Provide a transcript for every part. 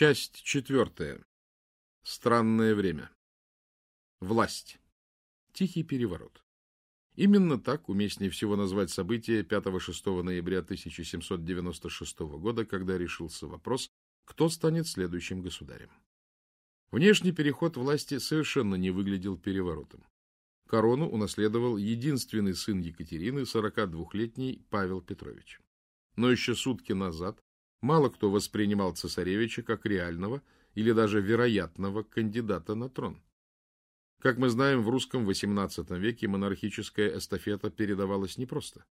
Часть четвертая. Странное время. Власть. Тихий переворот. Именно так уместнее всего назвать событие 5-6 ноября 1796 года, когда решился вопрос, кто станет следующим государем. Внешний переход власти совершенно не выглядел переворотом. Корону унаследовал единственный сын Екатерины, 42-летний Павел Петрович. Но еще сутки назад мало кто воспринимал цесаревича как реального или даже вероятного кандидата на трон. Как мы знаем, в русском XVIII веке монархическая эстафета передавалась непросто.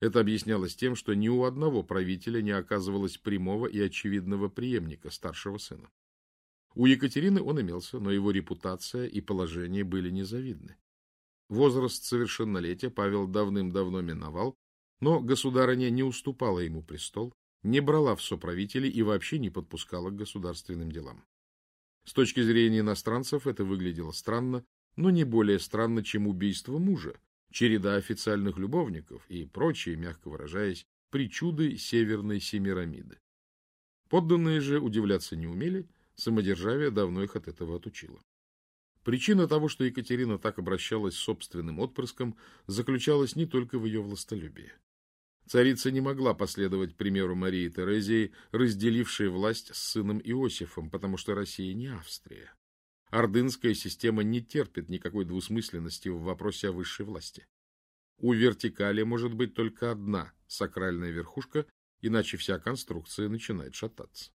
Это объяснялось тем, что ни у одного правителя не оказывалось прямого и очевидного преемника старшего сына. У Екатерины он имелся, но его репутация и положение были незавидны. Возраст совершеннолетия Павел давным-давно миновал, но государыня не уступала ему престол, не брала в соправители и вообще не подпускала к государственным делам. С точки зрения иностранцев это выглядело странно, но не более странно, чем убийство мужа, череда официальных любовников и прочие, мягко выражаясь, причуды Северной Семирамиды. Подданные же удивляться не умели, самодержавие давно их от этого отучило. Причина того, что Екатерина так обращалась с собственным отпрыском, заключалась не только в ее властолюбии. Царица не могла последовать примеру Марии Терезии, разделившей власть с сыном Иосифом, потому что Россия не Австрия. Ордынская система не терпит никакой двусмысленности в вопросе о высшей власти. У вертикали может быть только одна сакральная верхушка, иначе вся конструкция начинает шататься.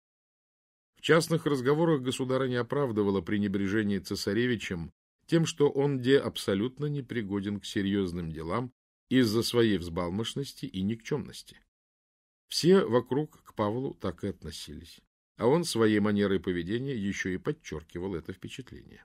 В частных разговорах государыня оправдывала пренебрежение цесаревичем тем, что он где абсолютно непригоден к серьезным делам из-за своей взбалмошности и никчемности. Все вокруг к Павлу так и относились, а он своей манерой поведения еще и подчеркивал это впечатление.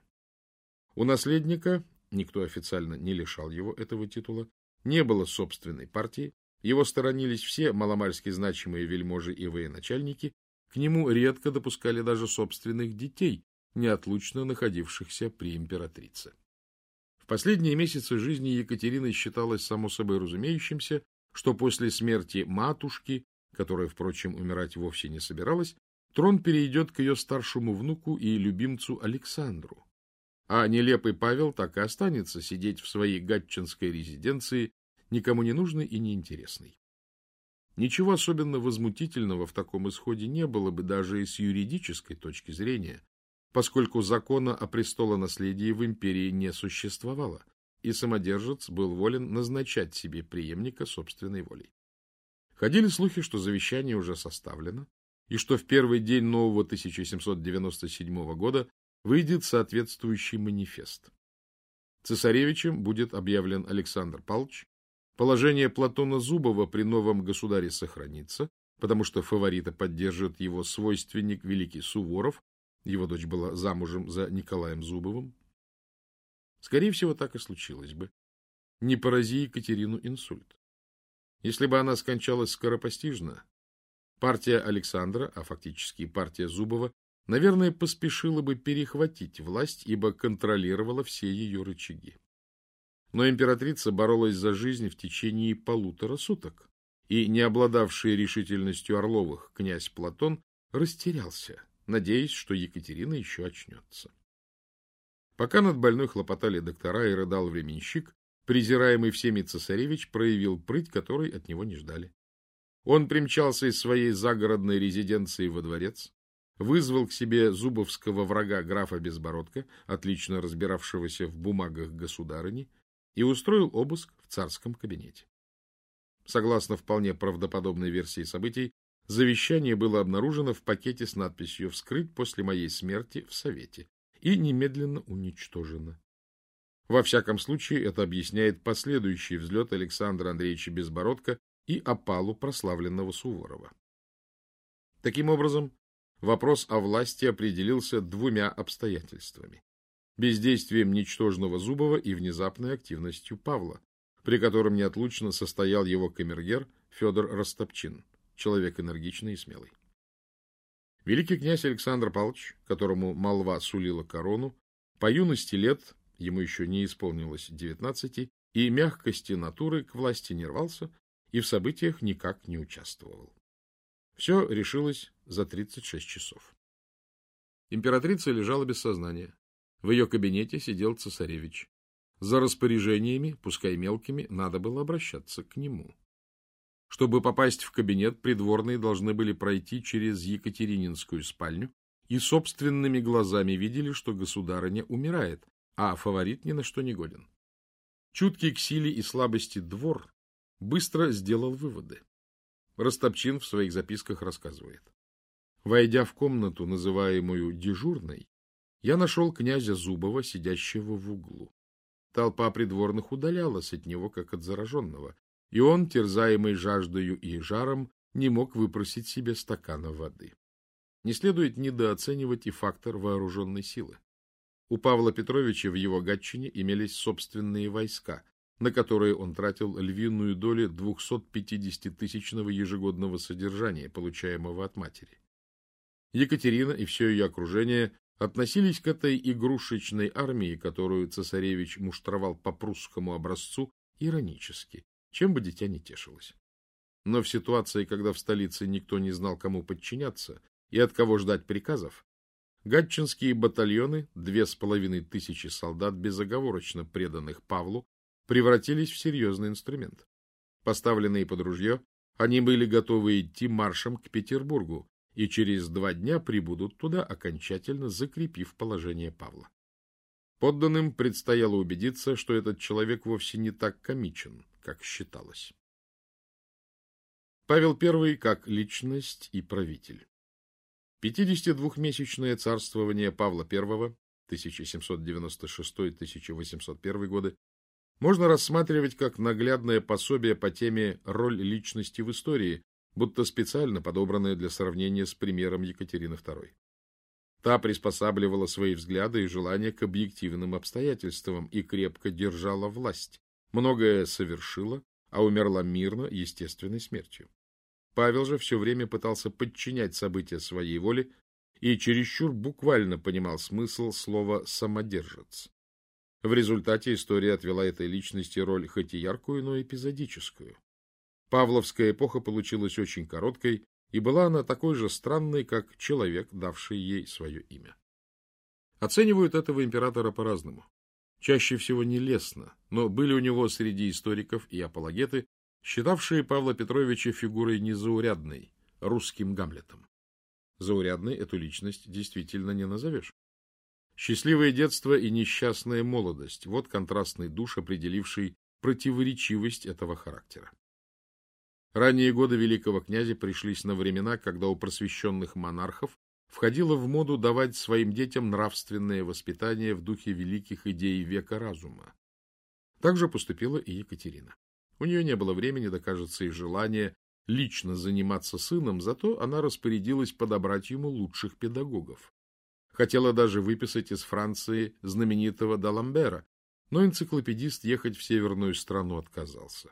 У наследника, никто официально не лишал его этого титула, не было собственной партии, его сторонились все маломальски значимые вельможи и военачальники, к нему редко допускали даже собственных детей, неотлучно находившихся при императрице последние месяцы жизни Екатерины считалось само собой разумеющимся, что после смерти матушки, которая, впрочем, умирать вовсе не собиралась, трон перейдет к ее старшему внуку и любимцу Александру. А нелепый Павел так и останется сидеть в своей гатчинской резиденции, никому не нужный и неинтересный. Ничего особенно возмутительного в таком исходе не было бы даже и с юридической точки зрения, поскольку закона о престолонаследии в империи не существовало, и самодержец был волен назначать себе преемника собственной волей. Ходили слухи, что завещание уже составлено, и что в первый день нового 1797 года выйдет соответствующий манифест. Цесаревичем будет объявлен Александр Павлович, положение Платона Зубова при новом государе сохранится, потому что фаворита поддержит его свойственник Великий Суворов, его дочь была замужем за Николаем Зубовым. Скорее всего, так и случилось бы. Не порази Екатерину инсульт. Если бы она скончалась скоропостижно, партия Александра, а фактически партия Зубова, наверное, поспешила бы перехватить власть, ибо контролировала все ее рычаги. Но императрица боролась за жизнь в течение полутора суток, и не обладавший решительностью Орловых князь Платон растерялся надеясь, что Екатерина еще очнется. Пока над больной хлопотали доктора и рыдал временщик, презираемый всеми цесаревич проявил прыть, которой от него не ждали. Он примчался из своей загородной резиденции во дворец, вызвал к себе зубовского врага графа Безбородка, отлично разбиравшегося в бумагах государыни, и устроил обыск в царском кабинете. Согласно вполне правдоподобной версии событий, Завещание было обнаружено в пакете с надписью «Вскрыть после моей смерти в Совете» и немедленно уничтожено. Во всяком случае, это объясняет последующий взлет Александра Андреевича Безбородка и опалу прославленного Суворова. Таким образом, вопрос о власти определился двумя обстоятельствами. Бездействием ничтожного Зубова и внезапной активностью Павла, при котором неотлучно состоял его камергер Федор Растопчин человек энергичный и смелый. Великий князь Александр Павлович, которому молва сулила корону, по юности лет, ему еще не исполнилось девятнадцати, и мягкости натуры к власти не рвался и в событиях никак не участвовал. Все решилось за 36 часов. Императрица лежала без сознания. В ее кабинете сидел цесаревич. За распоряжениями, пускай мелкими, надо было обращаться к нему. Чтобы попасть в кабинет, придворные должны были пройти через Екатерининскую спальню и собственными глазами видели, что государыня умирает, а фаворит ни на что не годен. Чуткий к силе и слабости двор быстро сделал выводы. Ростопчин в своих записках рассказывает. Войдя в комнату, называемую дежурной, я нашел князя Зубова, сидящего в углу. Толпа придворных удалялась от него, как от зараженного, и он, терзаемый жаждою и жаром, не мог выпросить себе стакана воды. Не следует недооценивать и фактор вооруженной силы. У Павла Петровича в его Гатчине имелись собственные войска, на которые он тратил львиную долю 250-тысячного ежегодного содержания, получаемого от матери. Екатерина и все ее окружение относились к этой игрушечной армии, которую цесаревич муштровал по прусскому образцу, иронически, чем бы дитя не тешилось. Но в ситуации, когда в столице никто не знал, кому подчиняться и от кого ждать приказов, гатчинские батальоны, две с половиной тысячи солдат, безоговорочно преданных Павлу, превратились в серьезный инструмент. Поставленные под ружье, они были готовы идти маршем к Петербургу и через два дня прибудут туда, окончательно закрепив положение Павла. Подданным предстояло убедиться, что этот человек вовсе не так комичен, как считалось. Павел I как личность и правитель. 52-месячное царствование Павла I 1796-1801 годы можно рассматривать как наглядное пособие по теме «Роль личности в истории», будто специально подобранное для сравнения с примером Екатерины II. Та приспосабливала свои взгляды и желания к объективным обстоятельствам и крепко держала власть, многое совершила, а умерла мирно, естественной смертью. Павел же все время пытался подчинять события своей воле и чересчур буквально понимал смысл слова «самодержец». В результате история отвела этой личности роль хоть и яркую, но эпизодическую. Павловская эпоха получилась очень короткой, и была она такой же странной, как человек, давший ей свое имя. Оценивают этого императора по-разному. Чаще всего нелестно, но были у него среди историков и апологеты, считавшие Павла Петровича фигурой незаурядной, русским Гамлетом. Заурядной эту личность действительно не назовешь. Счастливое детство и несчастная молодость – вот контрастный душ, определивший противоречивость этого характера. Ранние годы великого князя пришлись на времена, когда у просвещенных монархов входило в моду давать своим детям нравственное воспитание в духе великих идей века разума. Так же поступила и Екатерина. У нее не было времени, да, кажется, и желания лично заниматься сыном, зато она распорядилась подобрать ему лучших педагогов. Хотела даже выписать из Франции знаменитого Даламбера, но энциклопедист ехать в северную страну отказался.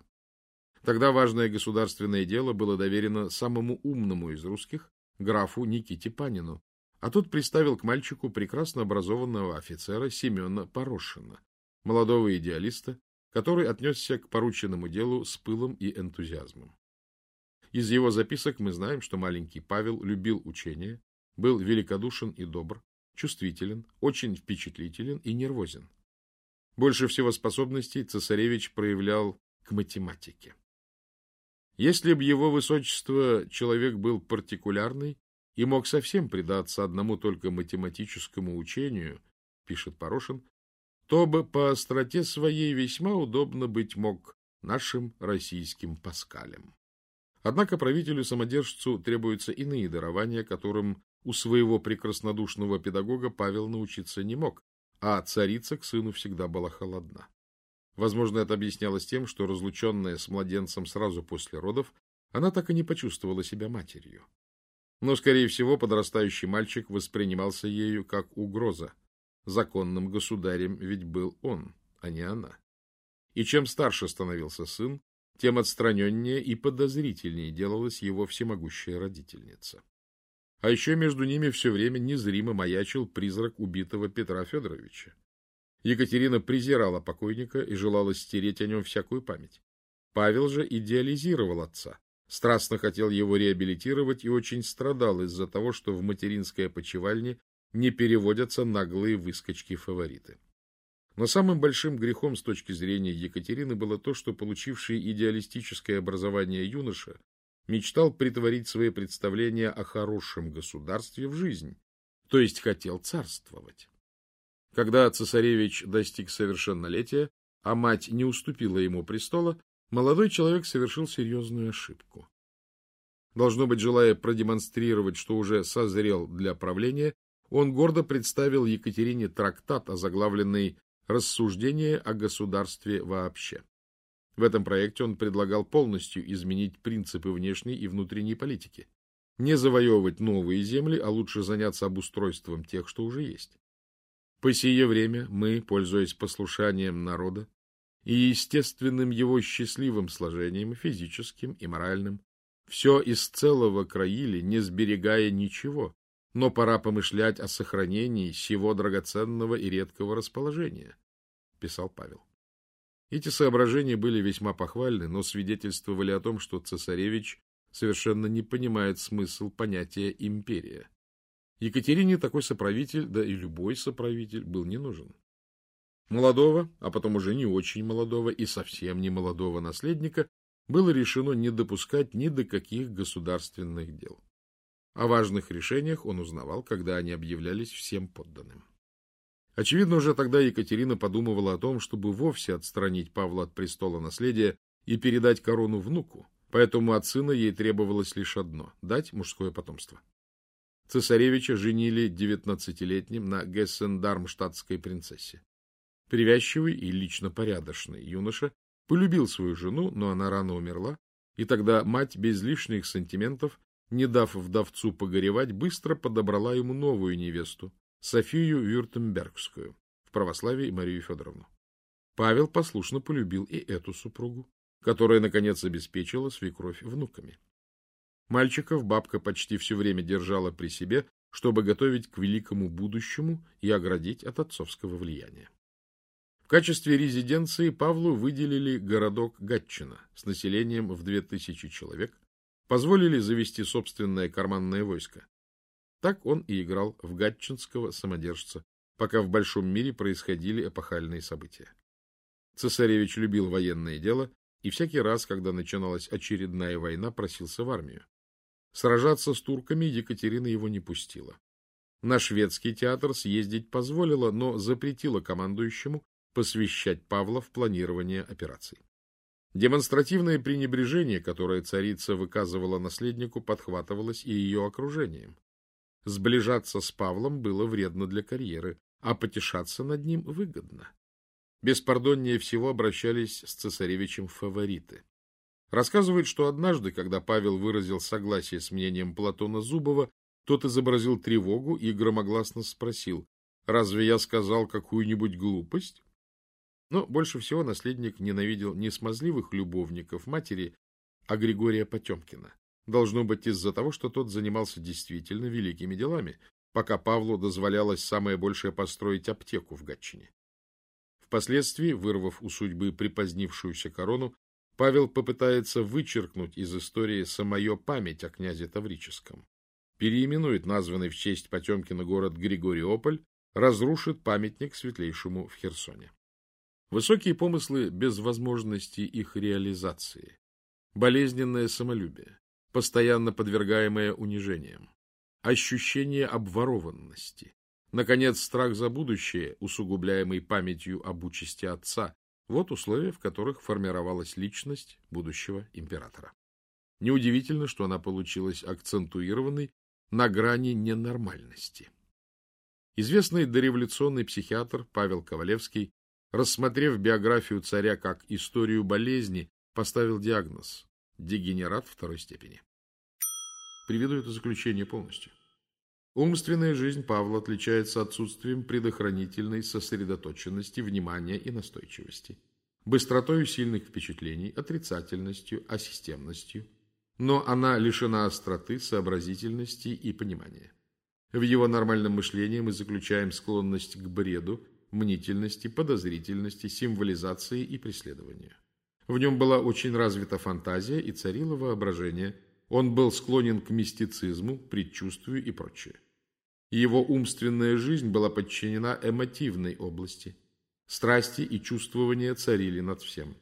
Тогда важное государственное дело было доверено самому умному из русских, графу Никите Панину, а тот приставил к мальчику прекрасно образованного офицера Семена Порошина, молодого идеалиста, который отнесся к порученному делу с пылом и энтузиазмом. Из его записок мы знаем, что маленький Павел любил учение, был великодушен и добр, чувствителен, очень впечатлителен и нервозен. Больше всего способностей цесаревич проявлял к математике. Если б его высочество человек был партикулярный и мог совсем предаться одному только математическому учению, пишет Порошин, то бы по остроте своей весьма удобно быть мог нашим российским Паскалем. Однако правителю-самодержцу требуются иные дарования, которым у своего прекраснодушного педагога Павел научиться не мог, а царица к сыну всегда была холодна. Возможно, это объяснялось тем, что, разлученная с младенцем сразу после родов, она так и не почувствовала себя матерью. Но, скорее всего, подрастающий мальчик воспринимался ею как угроза. Законным государем ведь был он, а не она. И чем старше становился сын, тем отстраненнее и подозрительнее делалась его всемогущая родительница. А еще между ними все время незримо маячил призрак убитого Петра Федоровича. Екатерина презирала покойника и желала стереть о нем всякую память. Павел же идеализировал отца, страстно хотел его реабилитировать и очень страдал из-за того, что в материнской опочивальне не переводятся наглые выскочки-фавориты. Но самым большим грехом с точки зрения Екатерины было то, что получивший идеалистическое образование юноша мечтал притворить свои представления о хорошем государстве в жизнь, то есть хотел царствовать. Когда цесаревич достиг совершеннолетия, а мать не уступила ему престола, молодой человек совершил серьезную ошибку. Должно быть, желая продемонстрировать, что уже созрел для правления, он гордо представил Екатерине трактат, озаглавленный «Рассуждение о государстве вообще». В этом проекте он предлагал полностью изменить принципы внешней и внутренней политики. Не завоевывать новые земли, а лучше заняться обустройством тех, что уже есть. По сие время мы, пользуясь послушанием народа и естественным его счастливым сложением, физическим и моральным, все из целого краили, не сберегая ничего, но пора помышлять о сохранении всего драгоценного и редкого расположения, писал Павел. Эти соображения были весьма похвальны, но свидетельствовали о том, что цесаревич совершенно не понимает смысл понятия «империя». Екатерине такой соправитель, да и любой соправитель, был не нужен. Молодого, а потом уже не очень молодого и совсем не молодого наследника было решено не допускать ни до каких государственных дел. О важных решениях он узнавал, когда они объявлялись всем подданным. Очевидно, уже тогда Екатерина подумывала о том, чтобы вовсе отстранить Павла от престола наследия и передать корону внуку, поэтому от сына ей требовалось лишь одно — дать мужское потомство. Цесаревича женили девятнадцатилетним на Гессен-Дармштадтской принцессе. Привязчивый и лично порядочный юноша полюбил свою жену, но она рано умерла, и тогда мать без лишних сантиментов, не дав вдовцу погоревать, быстро подобрала ему новую невесту, Софию Вюртембергскую, в православии Марию Федоровну. Павел послушно полюбил и эту супругу, которая, наконец, обеспечила свекровь внуками. Мальчиков бабка почти все время держала при себе, чтобы готовить к великому будущему и оградить от отцовского влияния. В качестве резиденции Павлу выделили городок Гатчина с населением в 2000 человек, позволили завести собственное карманное войско. Так он и играл в гатчинского самодержца, пока в большом мире происходили эпохальные события. Цесаревич любил военное дело и всякий раз, когда начиналась очередная война, просился в армию. Сражаться с турками Екатерина его не пустила. На шведский театр съездить позволила, но запретила командующему посвящать Павла в планирование операций. Демонстративное пренебрежение, которое царица выказывала наследнику, подхватывалось и ее окружением. Сближаться с Павлом было вредно для карьеры, а потешаться над ним выгодно. Беспардоннее всего обращались с цесаревичем фавориты. Рассказывают, что однажды, когда Павел выразил согласие с мнением Платона Зубова, тот изобразил тревогу и громогласно спросил, «Разве я сказал какую-нибудь глупость?» Но больше всего наследник ненавидел не смазливых любовников матери, а Григория Потемкина. Должно быть из-за того, что тот занимался действительно великими делами, пока Павлу дозволялось самое большее построить аптеку в Гатчине. Впоследствии, вырвав у судьбы припозднившуюся корону, Павел попытается вычеркнуть из истории самую память о князе Таврическом, переименует названный в честь Потемкина город Григориополь, разрушит памятник светлейшему в Херсоне. Высокие помыслы без возможности их реализации, болезненное самолюбие, постоянно подвергаемое унижениям, ощущение обворованности, наконец, страх за будущее, усугубляемый памятью об участи отца, вот условия, в которых формировалась личность будущего императора. Неудивительно, что она получилась акцентуированной на грани ненормальности. Известный дореволюционный психиатр Павел Ковалевский, рассмотрев биографию царя как историю болезни, поставил диагноз – дегенерат второй степени. Приведу это заключение полностью. Умственная жизнь Павла отличается отсутствием предохранительной сосредоточенности, внимания и настойчивости, быстротой сильных впечатлений, отрицательностью, асистемностью, но она лишена остроты, сообразительности и понимания. В его нормальном мышлении мы заключаем склонность к бреду, мнительности, подозрительности, символизации и преследованию. В нем была очень развита фантазия и царило воображение. Он был склонен к мистицизму, предчувствию и прочее. Его умственная жизнь была подчинена эмотивной области. Страсти и чувствования царили над всем.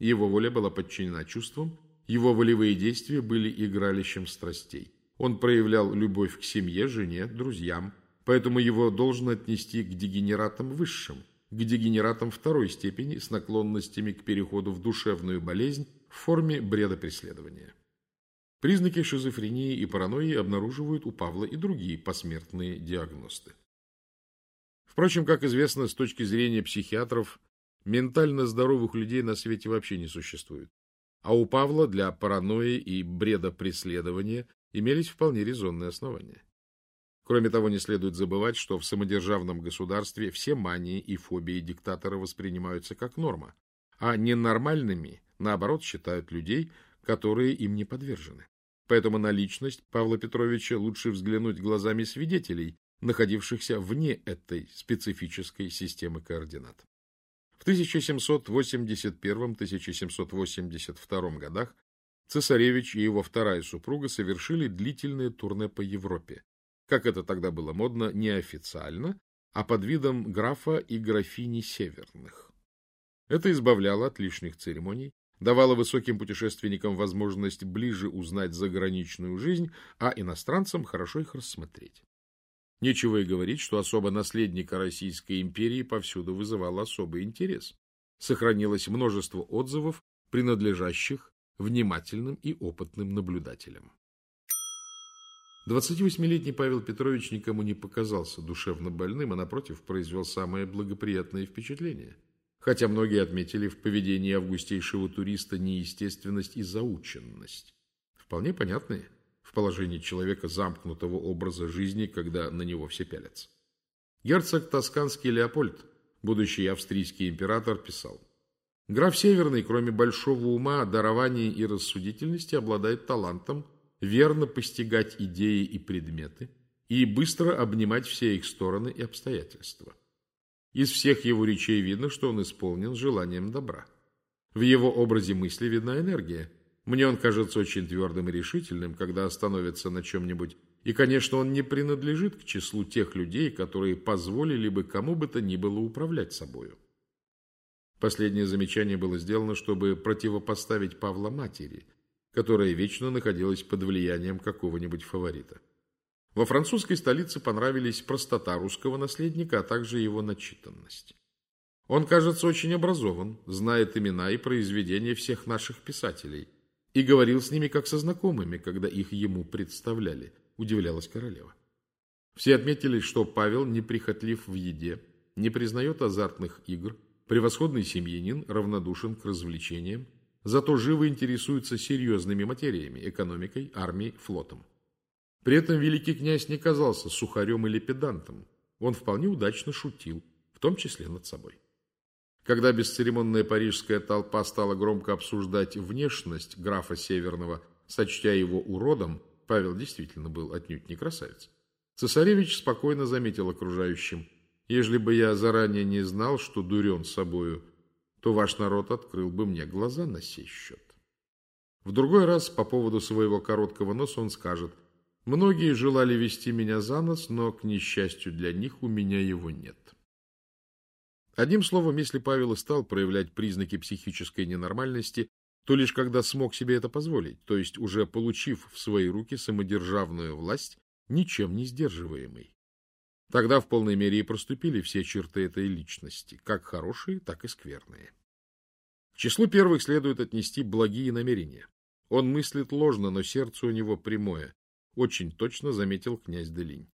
Его воля была подчинена чувствам, его волевые действия были игралищем страстей. Он проявлял любовь к семье, жене, друзьям, поэтому его должно отнести к дегенератам высшим, к дегенератам второй степени с наклонностями к переходу в душевную болезнь в форме бреда преследования. Признаки шизофрении и паранойи обнаруживают у Павла и другие посмертные диагносты. Впрочем, как известно, с точки зрения психиатров, ментально здоровых людей на свете вообще не существует. А у Павла для паранойи и бреда преследования имелись вполне резонные основания. Кроме того, не следует забывать, что в самодержавном государстве все мании и фобии диктатора воспринимаются как норма, а ненормальными, наоборот, считают людей, которые им не подвержены. Поэтому на личность Павла Петровича лучше взглянуть глазами свидетелей, находившихся вне этой специфической системы координат. В 1781-1782 годах цесаревич и его вторая супруга совершили длительное турне по Европе. Как это тогда было модно, неофициально, а под видом графа и графини Северных. Это избавляло от лишних церемоний, давало высоким путешественникам возможность ближе узнать заграничную жизнь, а иностранцам хорошо их рассмотреть. Нечего и говорить, что особо наследника Российской империи повсюду вызывал особый интерес. Сохранилось множество отзывов, принадлежащих внимательным и опытным наблюдателям. 28-летний Павел Петрович никому не показался душевно больным, а, напротив, произвел самое благоприятное впечатление. Хотя многие отметили в поведении августейшего туриста неестественность и заученность. Вполне понятные в положении человека замкнутого образа жизни, когда на него все пялятся. Герцог Тосканский Леопольд, будущий австрийский император, писал Граф Северный, кроме большого ума, дарования и рассудительности, обладает талантом верно постигать идеи и предметы и быстро обнимать все их стороны и обстоятельства. Из всех его речей видно, что он исполнен желанием добра. В его образе мысли видна энергия. Мне он кажется очень твердым и решительным, когда остановится на чем-нибудь. И, конечно, он не принадлежит к числу тех людей, которые позволили бы кому бы то ни было управлять собою. Последнее замечание было сделано, чтобы противопоставить Павла матери, которая вечно находилась под влиянием какого-нибудь фаворита. Во французской столице понравились простота русского наследника, а также его начитанность. Он, кажется, очень образован, знает имена и произведения всех наших писателей и говорил с ними как со знакомыми, когда их ему представляли, удивлялась королева. Все отметили, что Павел неприхотлив в еде, не признает азартных игр, Превосходный семьянин равнодушен к развлечениям, зато живо интересуется серьезными материями, экономикой, армией, флотом. При этом великий князь не казался сухарем или педантом. Он вполне удачно шутил, в том числе над собой. Когда бесцеремонная парижская толпа стала громко обсуждать внешность графа Северного, сочтя его уродом, Павел действительно был отнюдь не красавец. Цесаревич спокойно заметил окружающим – Ежели бы я заранее не знал, что дурен собою, то ваш народ открыл бы мне глаза на сей счет. В другой раз по поводу своего короткого носа он скажет, «Многие желали вести меня за нос, но, к несчастью для них, у меня его нет». Одним словом, если Павел и стал проявлять признаки психической ненормальности, то лишь когда смог себе это позволить, то есть уже получив в свои руки самодержавную власть, ничем не сдерживаемый. Тогда в полной мере и проступили все черты этой личности, как хорошие, так и скверные. К числу первых следует отнести благие намерения. Он мыслит ложно, но сердце у него прямое, очень точно заметил князь Делинь.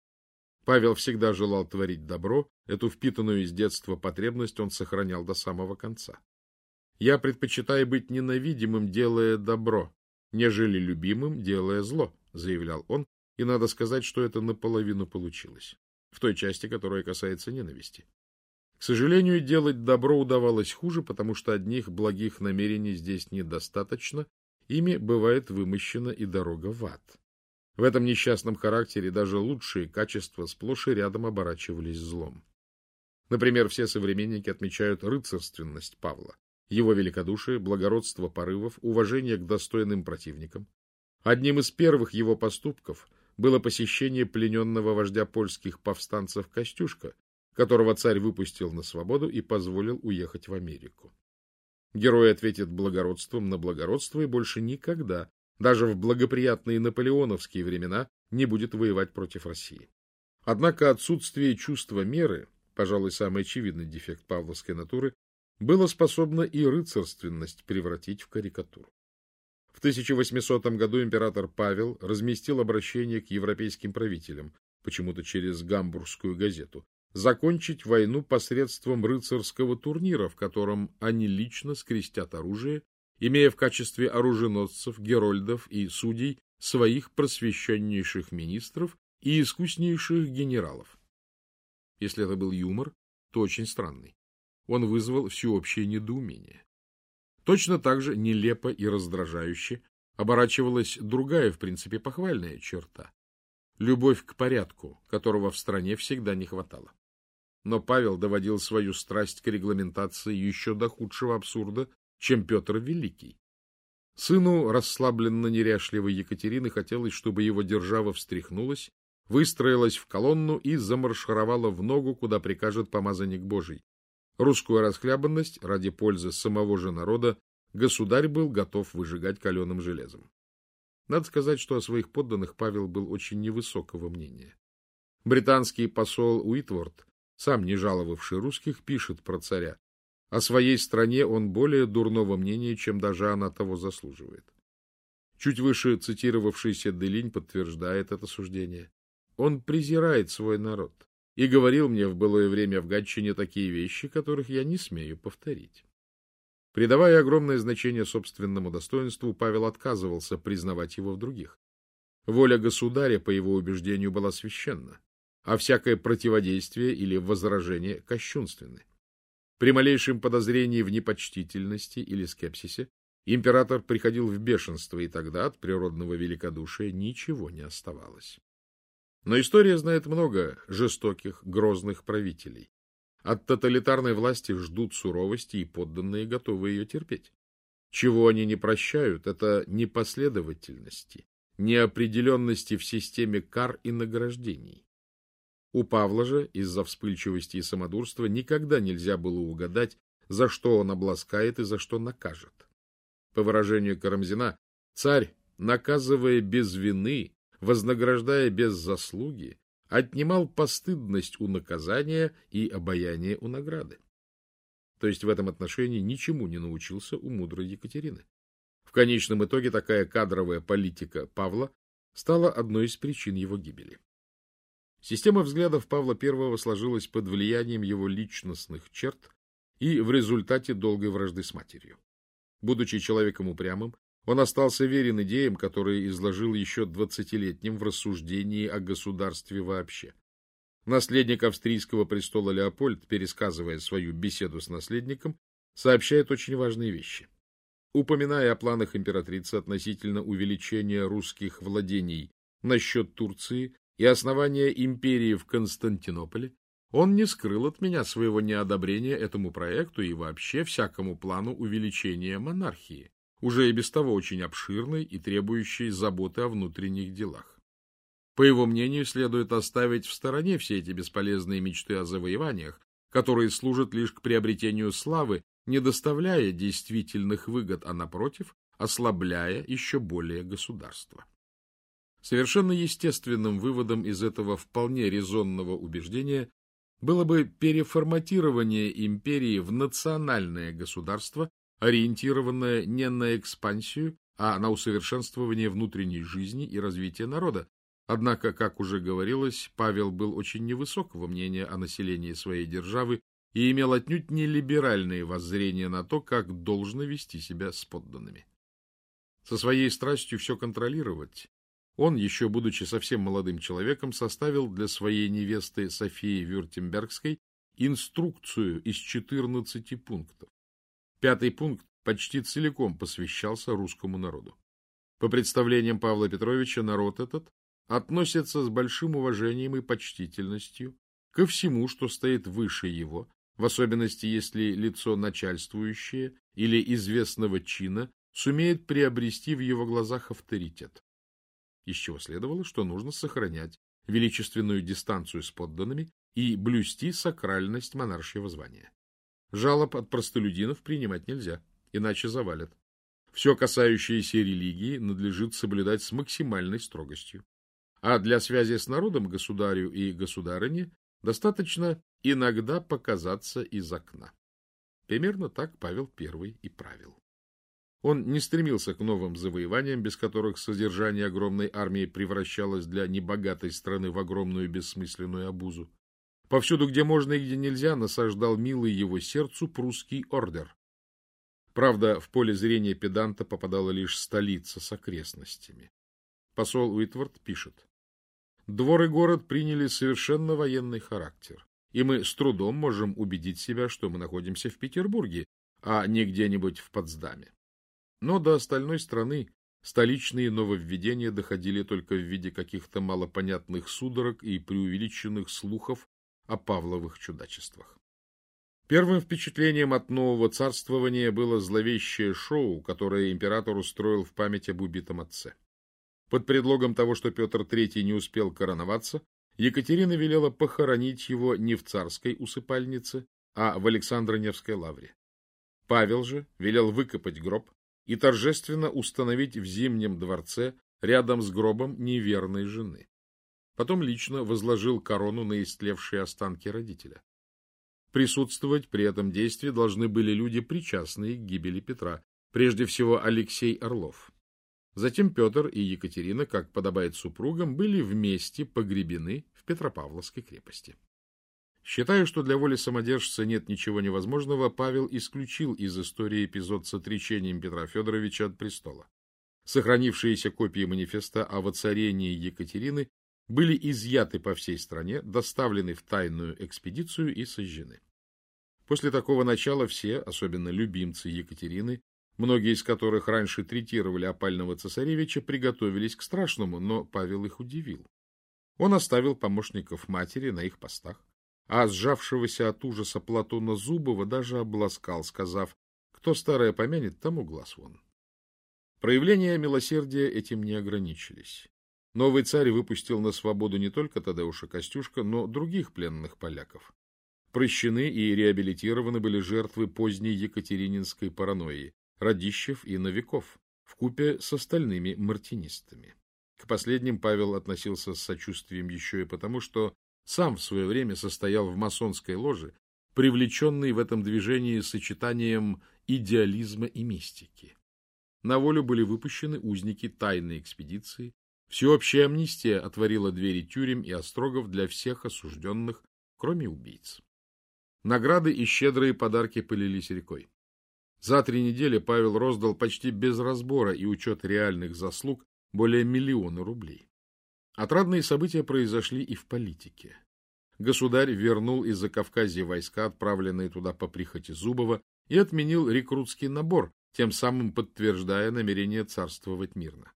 Павел всегда желал творить добро, эту впитанную из детства потребность он сохранял до самого конца. «Я предпочитаю быть ненавидимым, делая добро, нежели любимым, делая зло», — заявлял он, и надо сказать, что это наполовину получилось в той части, которая касается ненависти. К сожалению, делать добро удавалось хуже, потому что одних благих намерений здесь недостаточно, ими бывает вымощена и дорога в ад. В этом несчастном характере даже лучшие качества сплошь и рядом оборачивались злом. Например, все современники отмечают рыцарственность Павла, его великодушие, благородство порывов, уважение к достойным противникам. Одним из первых его поступков было посещение плененного вождя польских повстанцев Костюшка, которого царь выпустил на свободу и позволил уехать в Америку. Герой ответит благородством на благородство и больше никогда, даже в благоприятные наполеоновские времена, не будет воевать против России. Однако отсутствие чувства меры, пожалуй, самый очевидный дефект павловской натуры, было способно и рыцарственность превратить в карикатуру. В 1800 году император Павел разместил обращение к европейским правителям, почему-то через Гамбургскую газету, закончить войну посредством рыцарского турнира, в котором они лично скрестят оружие, имея в качестве оруженосцев, герольдов и судей своих просвещеннейших министров и искуснейших генералов. Если это был юмор, то очень странный. Он вызвал всеобщее недоумение. Точно так же нелепо и раздражающе оборачивалась другая, в принципе, похвальная черта — любовь к порядку, которого в стране всегда не хватало но Павел доводил свою страсть к регламентации еще до худшего абсурда, чем Петр Великий. Сыну расслабленно-неряшливой Екатерины хотелось, чтобы его держава встряхнулась, выстроилась в колонну и замаршировала в ногу, куда прикажет помазанник Божий. Русскую расхлябанность ради пользы самого же народа государь был готов выжигать каленым железом. Надо сказать, что о своих подданных Павел был очень невысокого мнения. Британский посол Уитворд сам не жаловавший русских, пишет про царя. О своей стране он более дурного мнения, чем даже она того заслуживает. Чуть выше цитировавшийся Делинь подтверждает это суждение. Он презирает свой народ и говорил мне в былое время в Гатчине такие вещи, которых я не смею повторить. Придавая огромное значение собственному достоинству, Павел отказывался признавать его в других. Воля государя, по его убеждению, была священна а всякое противодействие или возражение кощунственны. При малейшем подозрении в непочтительности или скепсисе император приходил в бешенство, и тогда от природного великодушия ничего не оставалось. Но история знает много жестоких, грозных правителей. От тоталитарной власти ждут суровости, и подданные готовы ее терпеть. Чего они не прощают, это непоследовательности, неопределенности в системе кар и награждений. У Павла же из-за вспыльчивости и самодурства никогда нельзя было угадать, за что он обласкает и за что накажет. По выражению Карамзина, царь, наказывая без вины, вознаграждая без заслуги, отнимал постыдность у наказания и обаяние у награды. То есть в этом отношении ничему не научился у мудрой Екатерины. В конечном итоге такая кадровая политика Павла стала одной из причин его гибели. Система взглядов Павла I сложилась под влиянием его личностных черт и в результате долгой вражды с матерью. Будучи человеком упрямым, он остался верен идеям, которые изложил еще двадцатилетним в рассуждении о государстве вообще. Наследник австрийского престола Леопольд, пересказывая свою беседу с наследником, сообщает очень важные вещи. Упоминая о планах императрицы относительно увеличения русских владений насчет Турции и основания империи в Константинополе, он не скрыл от меня своего неодобрения этому проекту и вообще всякому плану увеличения монархии, уже и без того очень обширной и требующей заботы о внутренних делах. По его мнению, следует оставить в стороне все эти бесполезные мечты о завоеваниях, которые служат лишь к приобретению славы, не доставляя действительных выгод, а, напротив, ослабляя еще более государство. Совершенно естественным выводом из этого вполне резонного убеждения было бы переформатирование империи в национальное государство, ориентированное не на экспансию, а на усовершенствование внутренней жизни и развития народа. Однако, как уже говорилось, Павел был очень невысокого мнения о населении своей державы и имел отнюдь не либеральные воззрения на то, как должно вести себя с подданными. Со своей страстью все контролировать, он, еще будучи совсем молодым человеком, составил для своей невесты Софии Вюртембергской инструкцию из 14 пунктов. Пятый пункт почти целиком посвящался русскому народу. По представлениям Павла Петровича, народ этот относится с большим уважением и почтительностью ко всему, что стоит выше его, в особенности если лицо начальствующее или известного чина сумеет приобрести в его глазах авторитет. Из чего следовало, что нужно сохранять величественную дистанцию с подданными и блюсти сакральность монаршего звания. Жалоб от простолюдинов принимать нельзя, иначе завалят. Все касающееся религии надлежит соблюдать с максимальной строгостью. А для связи с народом государю и государыне достаточно иногда показаться из окна. Примерно так Павел I и правил. Он не стремился к новым завоеваниям, без которых содержание огромной армии превращалось для небогатой страны в огромную бессмысленную обузу. Повсюду, где можно и где нельзя, насаждал милый его сердцу прусский ордер. Правда, в поле зрения педанта попадала лишь столица с окрестностями. Посол Уитвард пишет. Двор и город приняли совершенно военный характер, и мы с трудом можем убедить себя, что мы находимся в Петербурге, а не где-нибудь в Потсдаме. Но до остальной страны столичные нововведения доходили только в виде каких-то малопонятных судорог и преувеличенных слухов о Павловых чудачествах. Первым впечатлением от нового царствования было зловещее шоу, которое император устроил в память об убитом отце. Под предлогом того, что Петр III не успел короноваться, Екатерина велела похоронить его не в царской усыпальнице, а в Александро-Невской лавре. Павел же велел выкопать гроб, и торжественно установить в Зимнем дворце рядом с гробом неверной жены. Потом лично возложил корону на истлевшие останки родителя. Присутствовать при этом действии должны были люди, причастные к гибели Петра, прежде всего Алексей Орлов. Затем Петр и Екатерина, как подобает супругам, были вместе погребены в Петропавловской крепости. Считая, что для воли самодержца нет ничего невозможного, Павел исключил из истории эпизод с отречением Петра Федоровича от престола. Сохранившиеся копии манифеста о воцарении Екатерины были изъяты по всей стране, доставлены в тайную экспедицию и сожжены. После такого начала все, особенно любимцы Екатерины, многие из которых раньше третировали опального цесаревича, приготовились к страшному, но Павел их удивил. Он оставил помощников матери на их постах, а сжавшегося от ужаса Платона Зубова даже обласкал, сказав, кто старое помянет, тому глаз вон. Проявления милосердия этим не ограничились. Новый царь выпустил на свободу не только Тадеуша Костюшка, но других пленных поляков. Прощены и реабилитированы были жертвы поздней екатерининской паранойи, Радищев и Новиков, вкупе с остальными мартинистами. К последним Павел относился с сочувствием еще и потому, что сам в свое время состоял в масонской ложе, привлеченный в этом движении сочетанием идеализма и мистики. На волю были выпущены узники тайной экспедиции, всеобщая амнистия отворила двери тюрем и острогов для всех осужденных, кроме убийц. Награды и щедрые подарки полились рекой. За три недели Павел роздал почти без разбора и учет реальных заслуг более миллиона рублей. Отрадные события произошли и в политике. Государь вернул из Закавказья войска, отправленные туда по прихоти Зубова, и отменил рекрутский набор, тем самым подтверждая намерение царствовать мирно.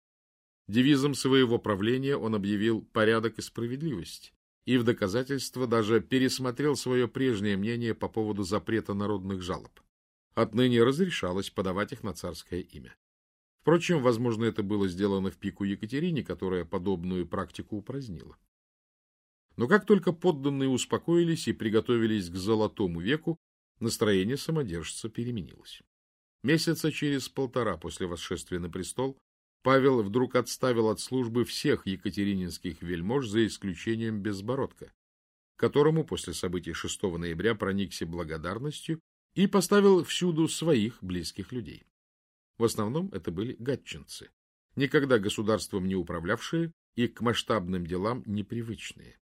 Девизом своего правления он объявил порядок и справедливость, и в доказательство даже пересмотрел свое прежнее мнение по поводу запрета народных жалоб. Отныне разрешалось подавать их на царское имя. Впрочем, возможно, это было сделано в пику Екатерине, которая подобную практику упразднила. Но как только подданные успокоились и приготовились к золотому веку, настроение самодержца переменилось. Месяца через полтора после восшествия на престол Павел вдруг отставил от службы всех екатерининских вельмож за исключением Безбородка, которому после событий 6 ноября проникся благодарностью и поставил всюду своих близких людей. В основном это были гатчинцы, никогда государством не управлявшие и к масштабным делам непривычные.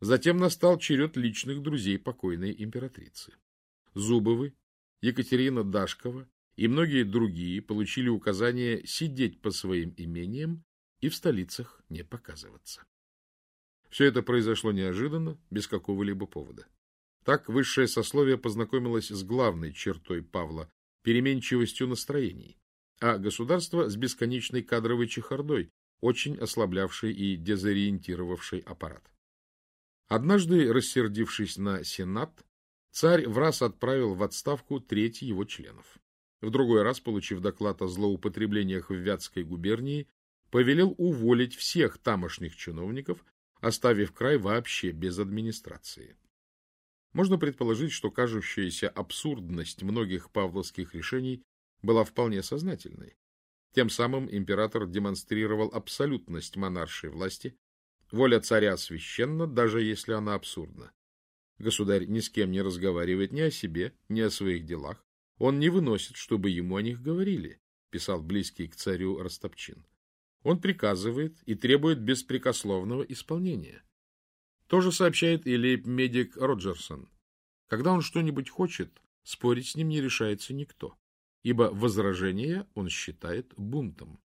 Затем настал черед личных друзей покойной императрицы. Зубовы, Екатерина Дашкова и многие другие получили указание сидеть по своим имениям и в столицах не показываться. Все это произошло неожиданно, без какого-либо повода. Так высшее сословие познакомилось с главной чертой Павла переменчивостью настроений, а государство с бесконечной кадровой чехардой, очень ослаблявшей и дезориентировавшей аппарат. Однажды, рассердившись на Сенат, царь в раз отправил в отставку треть его членов. В другой раз, получив доклад о злоупотреблениях в Вятской губернии, повелел уволить всех тамошних чиновников, оставив край вообще без администрации. Можно предположить, что кажущаяся абсурдность многих павловских решений была вполне сознательной. Тем самым император демонстрировал абсолютность монаршей власти, воля царя священна, даже если она абсурдна. Государь ни с кем не разговаривает ни о себе, ни о своих делах. Он не выносит, чтобы ему о них говорили, писал близкий к царю Растопчин. Он приказывает и требует беспрекословного исполнения. То же сообщает и лейб-медик Роджерсон. Когда он что-нибудь хочет, спорить с ним не решается никто ибо возражение он считает бунтом.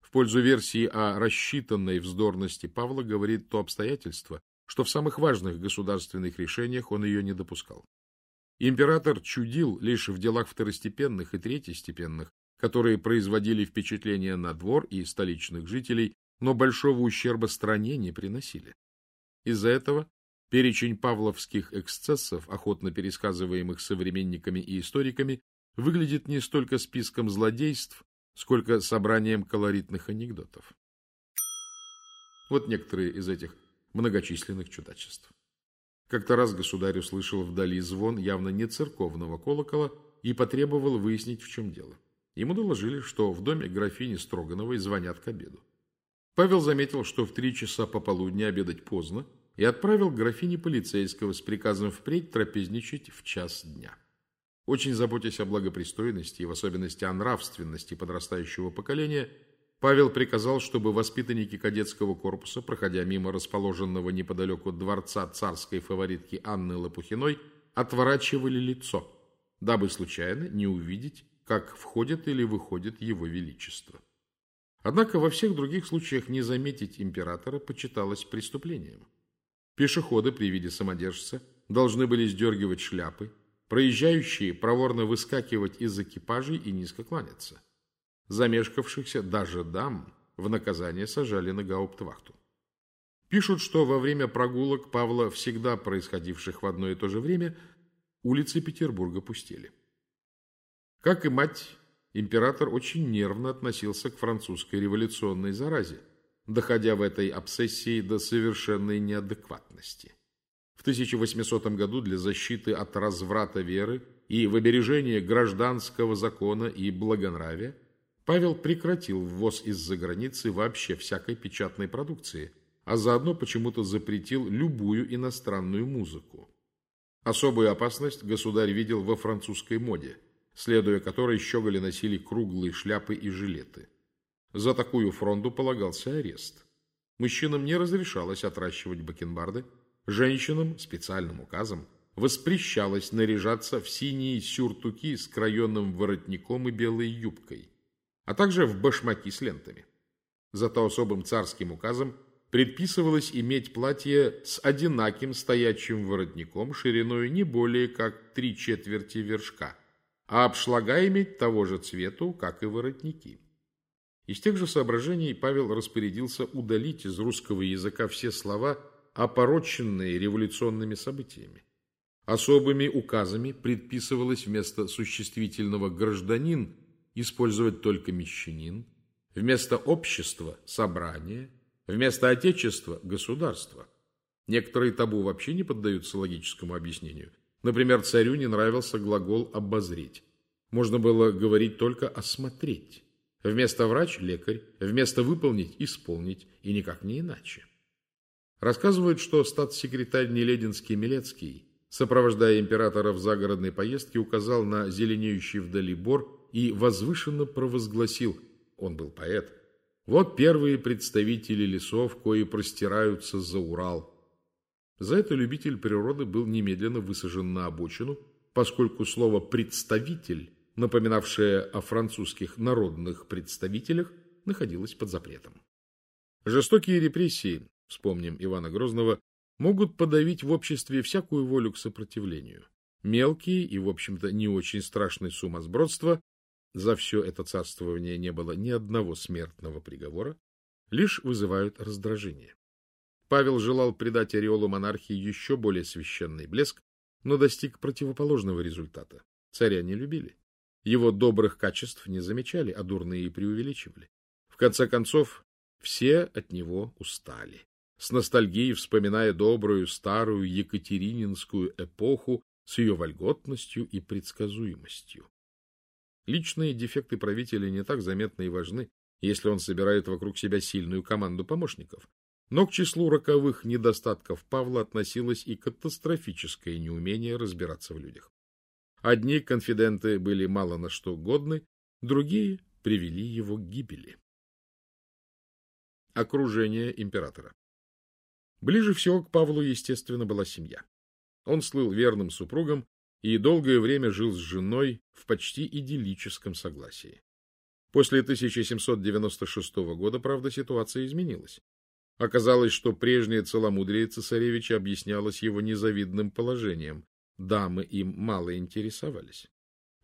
В пользу версии о рассчитанной вздорности Павла говорит то обстоятельство, что в самых важных государственных решениях он ее не допускал. Император чудил лишь в делах второстепенных и третьестепенных, которые производили впечатление на двор и столичных жителей, но большого ущерба стране не приносили. Из-за этого перечень павловских эксцессов, охотно пересказываемых современниками и историками, выглядит не столько списком злодейств, сколько собранием колоритных анекдотов. Вот некоторые из этих многочисленных чудачеств. Как-то раз государь услышал вдали звон явно не церковного колокола и потребовал выяснить, в чем дело. Ему доложили, что в доме графини Строгановой звонят к обеду. Павел заметил, что в три часа пополудни обедать поздно, и отправил к графине полицейского с приказом впредь трапезничать в час дня. Очень заботясь о благопристойности и в особенности о нравственности подрастающего поколения, Павел приказал, чтобы воспитанники кадетского корпуса, проходя мимо расположенного неподалеку дворца царской фаворитки Анны Лопухиной, отворачивали лицо, дабы случайно не увидеть, как входит или выходит его величество. Однако во всех других случаях не заметить императора почиталось преступлением. Пешеходы при виде самодержца должны были сдергивать шляпы, Проезжающие проворно выскакивать из экипажей и низко кланяться. Замешкавшихся даже дам в наказание сажали на гауптвахту. Пишут, что во время прогулок Павла, всегда происходивших в одно и то же время, улицы Петербурга пустели. Как и мать, император очень нервно относился к французской революционной заразе, доходя в этой обсессии до совершенной неадекватности. 1800 году для защиты от разврата веры и в гражданского закона и благонравия Павел прекратил ввоз из-за границы вообще всякой печатной продукции, а заодно почему-то запретил любую иностранную музыку. Особую опасность государь видел во французской моде, следуя которой щеголи носили круглые шляпы и жилеты. За такую фронту полагался арест. Мужчинам не разрешалось отращивать бакенбарды, Женщинам специальным указом воспрещалось наряжаться в синие сюртуки с краенным воротником и белой юбкой, а также в башмаки с лентами. Зато особым царским указом предписывалось иметь платье с одинаким стоячим воротником шириной не более как три четверти вершка, а обшлага иметь того же цвету, как и воротники. Из тех же соображений Павел распорядился удалить из русского языка все слова – опороченные революционными событиями. Особыми указами предписывалось вместо существительного «гражданин» использовать только «мещанин», вместо «общества» – «собрание», вместо «отечества» – «государство». Некоторые табу вообще не поддаются логическому объяснению. Например, царю не нравился глагол «обозреть». Можно было говорить только «осмотреть». Вместо «врач» – «лекарь», вместо «выполнить» – «исполнить» и никак не иначе. Рассказывают, что статс-секретарь Нелединский Милецкий, сопровождая императора в загородной поездке, указал на зеленеющий вдали бор и возвышенно провозгласил, он был поэт, вот первые представители лесов, кои простираются за Урал. За это любитель природы был немедленно высажен на обочину, поскольку слово «представитель», напоминавшее о французских народных представителях, находилось под запретом. Жестокие репрессии, вспомним Ивана Грозного, могут подавить в обществе всякую волю к сопротивлению. Мелкие и, в общем-то, не очень страшные сумасбродства, за все это царствование не было ни одного смертного приговора, лишь вызывают раздражение. Павел желал придать ореолу монархии еще более священный блеск, но достиг противоположного результата. Царя не любили. Его добрых качеств не замечали, а дурные преувеличивали. В конце концов, Все от него устали, с ностальгией вспоминая добрую старую екатерининскую эпоху с ее вольготностью и предсказуемостью. Личные дефекты правителя не так заметны и важны, если он собирает вокруг себя сильную команду помощников. Но к числу роковых недостатков Павла относилось и катастрофическое неумение разбираться в людях. Одни конфиденты были мало на что годны, другие привели его к гибели. Окружение императора. Ближе всего к Павлу, естественно, была семья. Он слыл верным супругом и долгое время жил с женой в почти идиллическом согласии. После 1796 года, правда, ситуация изменилась. Оказалось, что прежнее целомудрие цесаревича объяснялось его незавидным положением. Дамы им мало интересовались.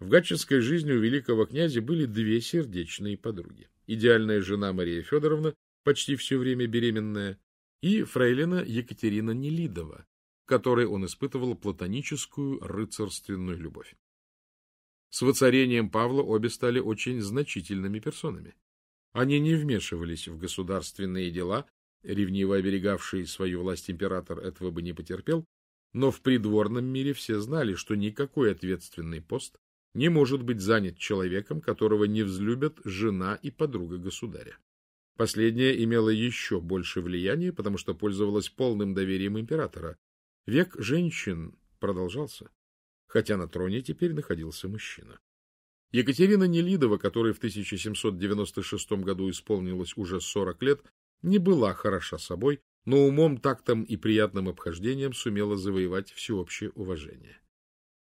В гатчинской жизни у великого князя были две сердечные подруги. Идеальная жена Мария Федоровна почти все время беременная, и фрейлина Екатерина Нелидова, которой он испытывал платоническую рыцарственную любовь. С воцарением Павла обе стали очень значительными персонами. Они не вмешивались в государственные дела, ревниво оберегавший свою власть император этого бы не потерпел, но в придворном мире все знали, что никакой ответственный пост не может быть занят человеком, которого не взлюбят жена и подруга государя. Последняя имела еще больше влияния, потому что пользовалась полным доверием императора. Век женщин продолжался, хотя на троне теперь находился мужчина. Екатерина Нелидова, которой в 1796 году исполнилось уже 40 лет, не была хороша собой, но умом, тактом и приятным обхождением сумела завоевать всеобщее уважение.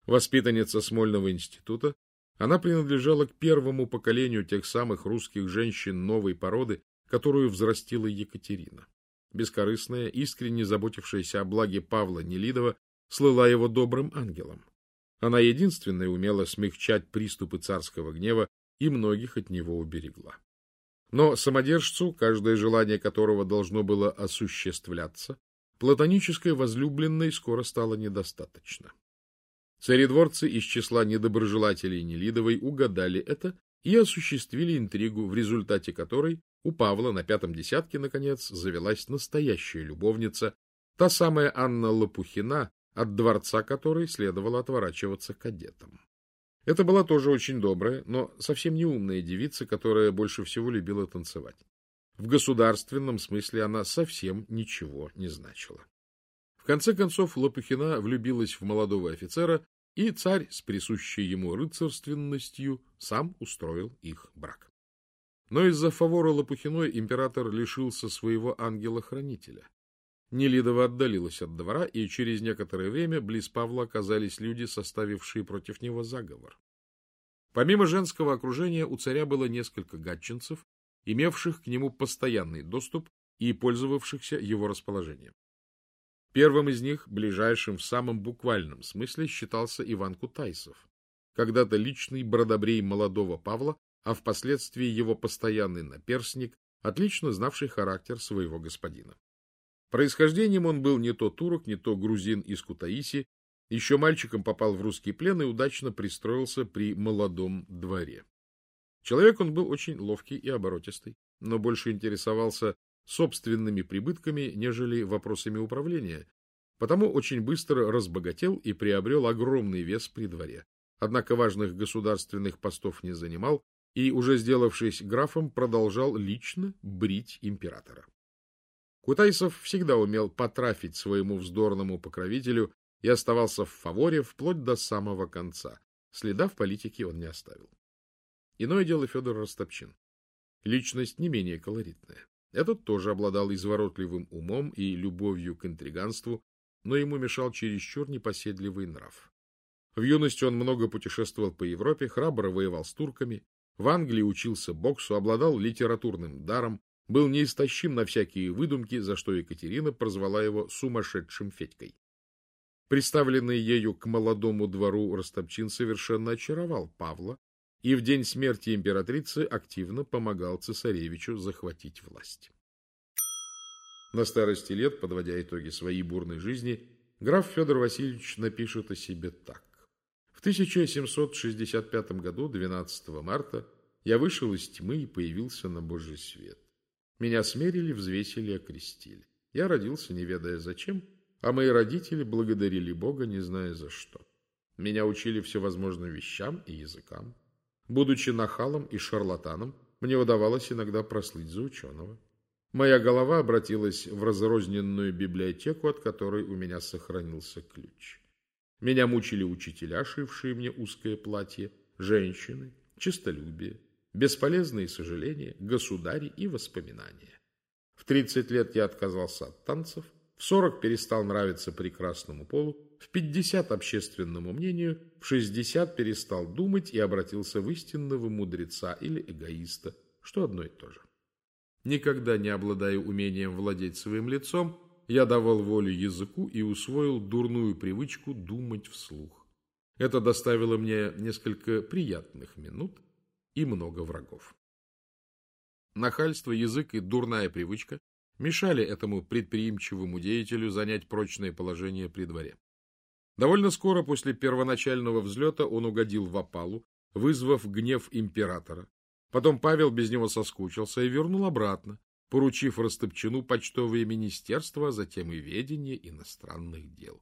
Воспитанница Смольного института, она принадлежала к первому поколению тех самых русских женщин новой породы, которую взрастила Екатерина. Бескорыстная, искренне заботившаяся о благе Павла Нелидова, слыла его добрым ангелом. Она единственная умела смягчать приступы царского гнева и многих от него уберегла. Но самодержцу, каждое желание которого должно было осуществляться, платонической возлюбленной скоро стало недостаточно. Царедворцы из числа недоброжелателей Нелидовой угадали это и осуществили интригу, в результате которой у Павла на пятом десятке, наконец, завелась настоящая любовница, та самая Анна Лопухина, от дворца которой следовало отворачиваться кадетам. Это была тоже очень добрая, но совсем не умная девица, которая больше всего любила танцевать. В государственном смысле она совсем ничего не значила. В конце концов Лопухина влюбилась в молодого офицера, и царь с присущей ему рыцарственностью сам устроил их брак. Но из-за фавора Лопухиной император лишился своего ангела-хранителя. Нелидова отдалилась от двора, и через некоторое время близ Павла оказались люди, составившие против него заговор. Помимо женского окружения у царя было несколько гатчинцев, имевших к нему постоянный доступ и пользовавшихся его расположением. Первым из них, ближайшим в самом буквальном смысле, считался Иван Кутайсов, когда-то личный бродобрей молодого Павла, а впоследствии его постоянный наперсник, отлично знавший характер своего господина. Происхождением он был не то турок, не то грузин из Кутаиси, еще мальчиком попал в русский плен и удачно пристроился при молодом дворе. Человек он был очень ловкий и оборотистый, но больше интересовался собственными прибытками, нежели вопросами управления, потому очень быстро разбогател и приобрел огромный вес при дворе. Однако важных государственных постов не занимал и, уже сделавшись графом, продолжал лично брить императора. Кутайсов всегда умел потрафить своему вздорному покровителю и оставался в фаворе вплоть до самого конца. Следа в политике он не оставил. Иное дело Федор Ростопчин. Личность не менее колоритная. Этот тоже обладал изворотливым умом и любовью к интриганству, но ему мешал чересчур непоседливый нрав. В юности он много путешествовал по Европе, храбро воевал с турками, в Англии учился боксу, обладал литературным даром, был неистощим на всякие выдумки, за что Екатерина прозвала его «сумасшедшим Федькой». Представленный ею к молодому двору Ростопчин совершенно очаровал Павла и в день смерти императрицы активно помогал цесаревичу захватить власть. На старости лет, подводя итоги своей бурной жизни, граф Федор Васильевич напишет о себе так. В 1765 году, 12 марта, я вышел из тьмы и появился на Божий свет. Меня смерили, взвесили, окрестили. Я родился, не ведая зачем, а мои родители благодарили Бога, не зная за что. Меня учили всевозможным вещам и языкам. Будучи нахалом и шарлатаном, мне удавалось иногда прослыть за ученого. Моя голова обратилась в разрозненную библиотеку, от которой у меня сохранился ключ. Меня мучили учителя, шившие мне узкое платье, женщины, честолюбие, бесполезные сожаления, государи и воспоминания. В 30 лет я отказался от танцев, в 40 перестал нравиться прекрасному полу, в 50 общественному мнению, в 60 перестал думать и обратился в истинного мудреца или эгоиста, что одно и то же. Никогда не обладая умением владеть своим лицом, я давал волю языку и усвоил дурную привычку думать вслух. Это доставило мне несколько приятных минут и много врагов. Нахальство, язык и дурная привычка мешали этому предприимчивому деятелю занять прочное положение при дворе. Довольно скоро после первоначального взлета он угодил в опалу, вызвав гнев императора. Потом Павел без него соскучился и вернул обратно, поручив Растопчину почтовые министерства, а затем и ведение иностранных дел.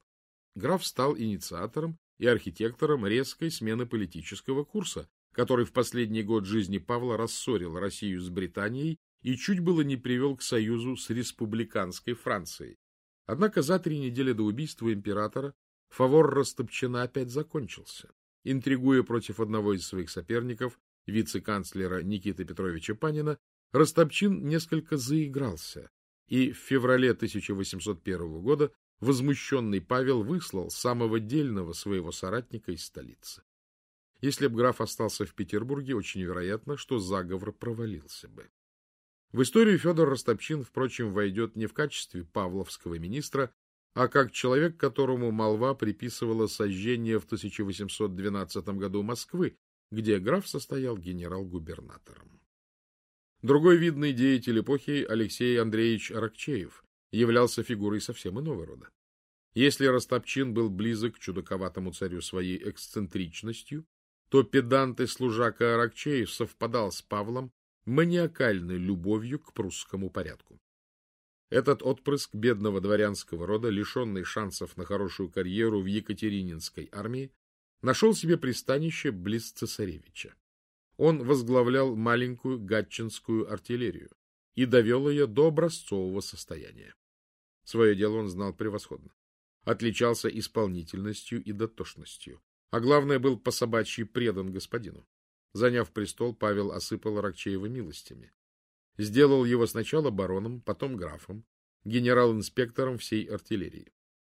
Граф стал инициатором и архитектором резкой смены политического курса, который в последний год жизни Павла рассорил Россию с Британией и чуть было не привел к союзу с республиканской Францией. Однако за три недели до убийства императора фавор Растопчина опять закончился. Интригуя против одного из своих соперников, вице-канцлера Никиты Петровича Панина, Растопчин несколько заигрался, и в феврале 1801 года возмущенный Павел выслал самого дельного своего соратника из столицы. Если б граф остался в Петербурге, очень вероятно, что заговор провалился бы. В историю Федор Ростопчин, впрочем, войдет не в качестве павловского министра, а как человек, которому молва приписывала сожжение в 1812 году Москвы, где граф состоял генерал-губернатором. Другой видный деятель эпохи Алексей Андреевич Аракчеев являлся фигурой совсем иного рода. Если Ростопчин был близок к чудаковатому царю своей эксцентричностью, то педант служака Аракчеев совпадал с Павлом маниакальной любовью к прусскому порядку. Этот отпрыск бедного дворянского рода, лишенный шансов на хорошую карьеру в Екатерининской армии, нашел себе пристанище близ цесаревича. Он возглавлял маленькую гатчинскую артиллерию и довел ее до образцового состояния. Свое дело он знал превосходно. Отличался исполнительностью и дотошностью, а главное, был по собачьи предан господину. Заняв престол, Павел осыпал Аракчеева милостями. Сделал его сначала бароном, потом графом, генерал-инспектором всей артиллерии.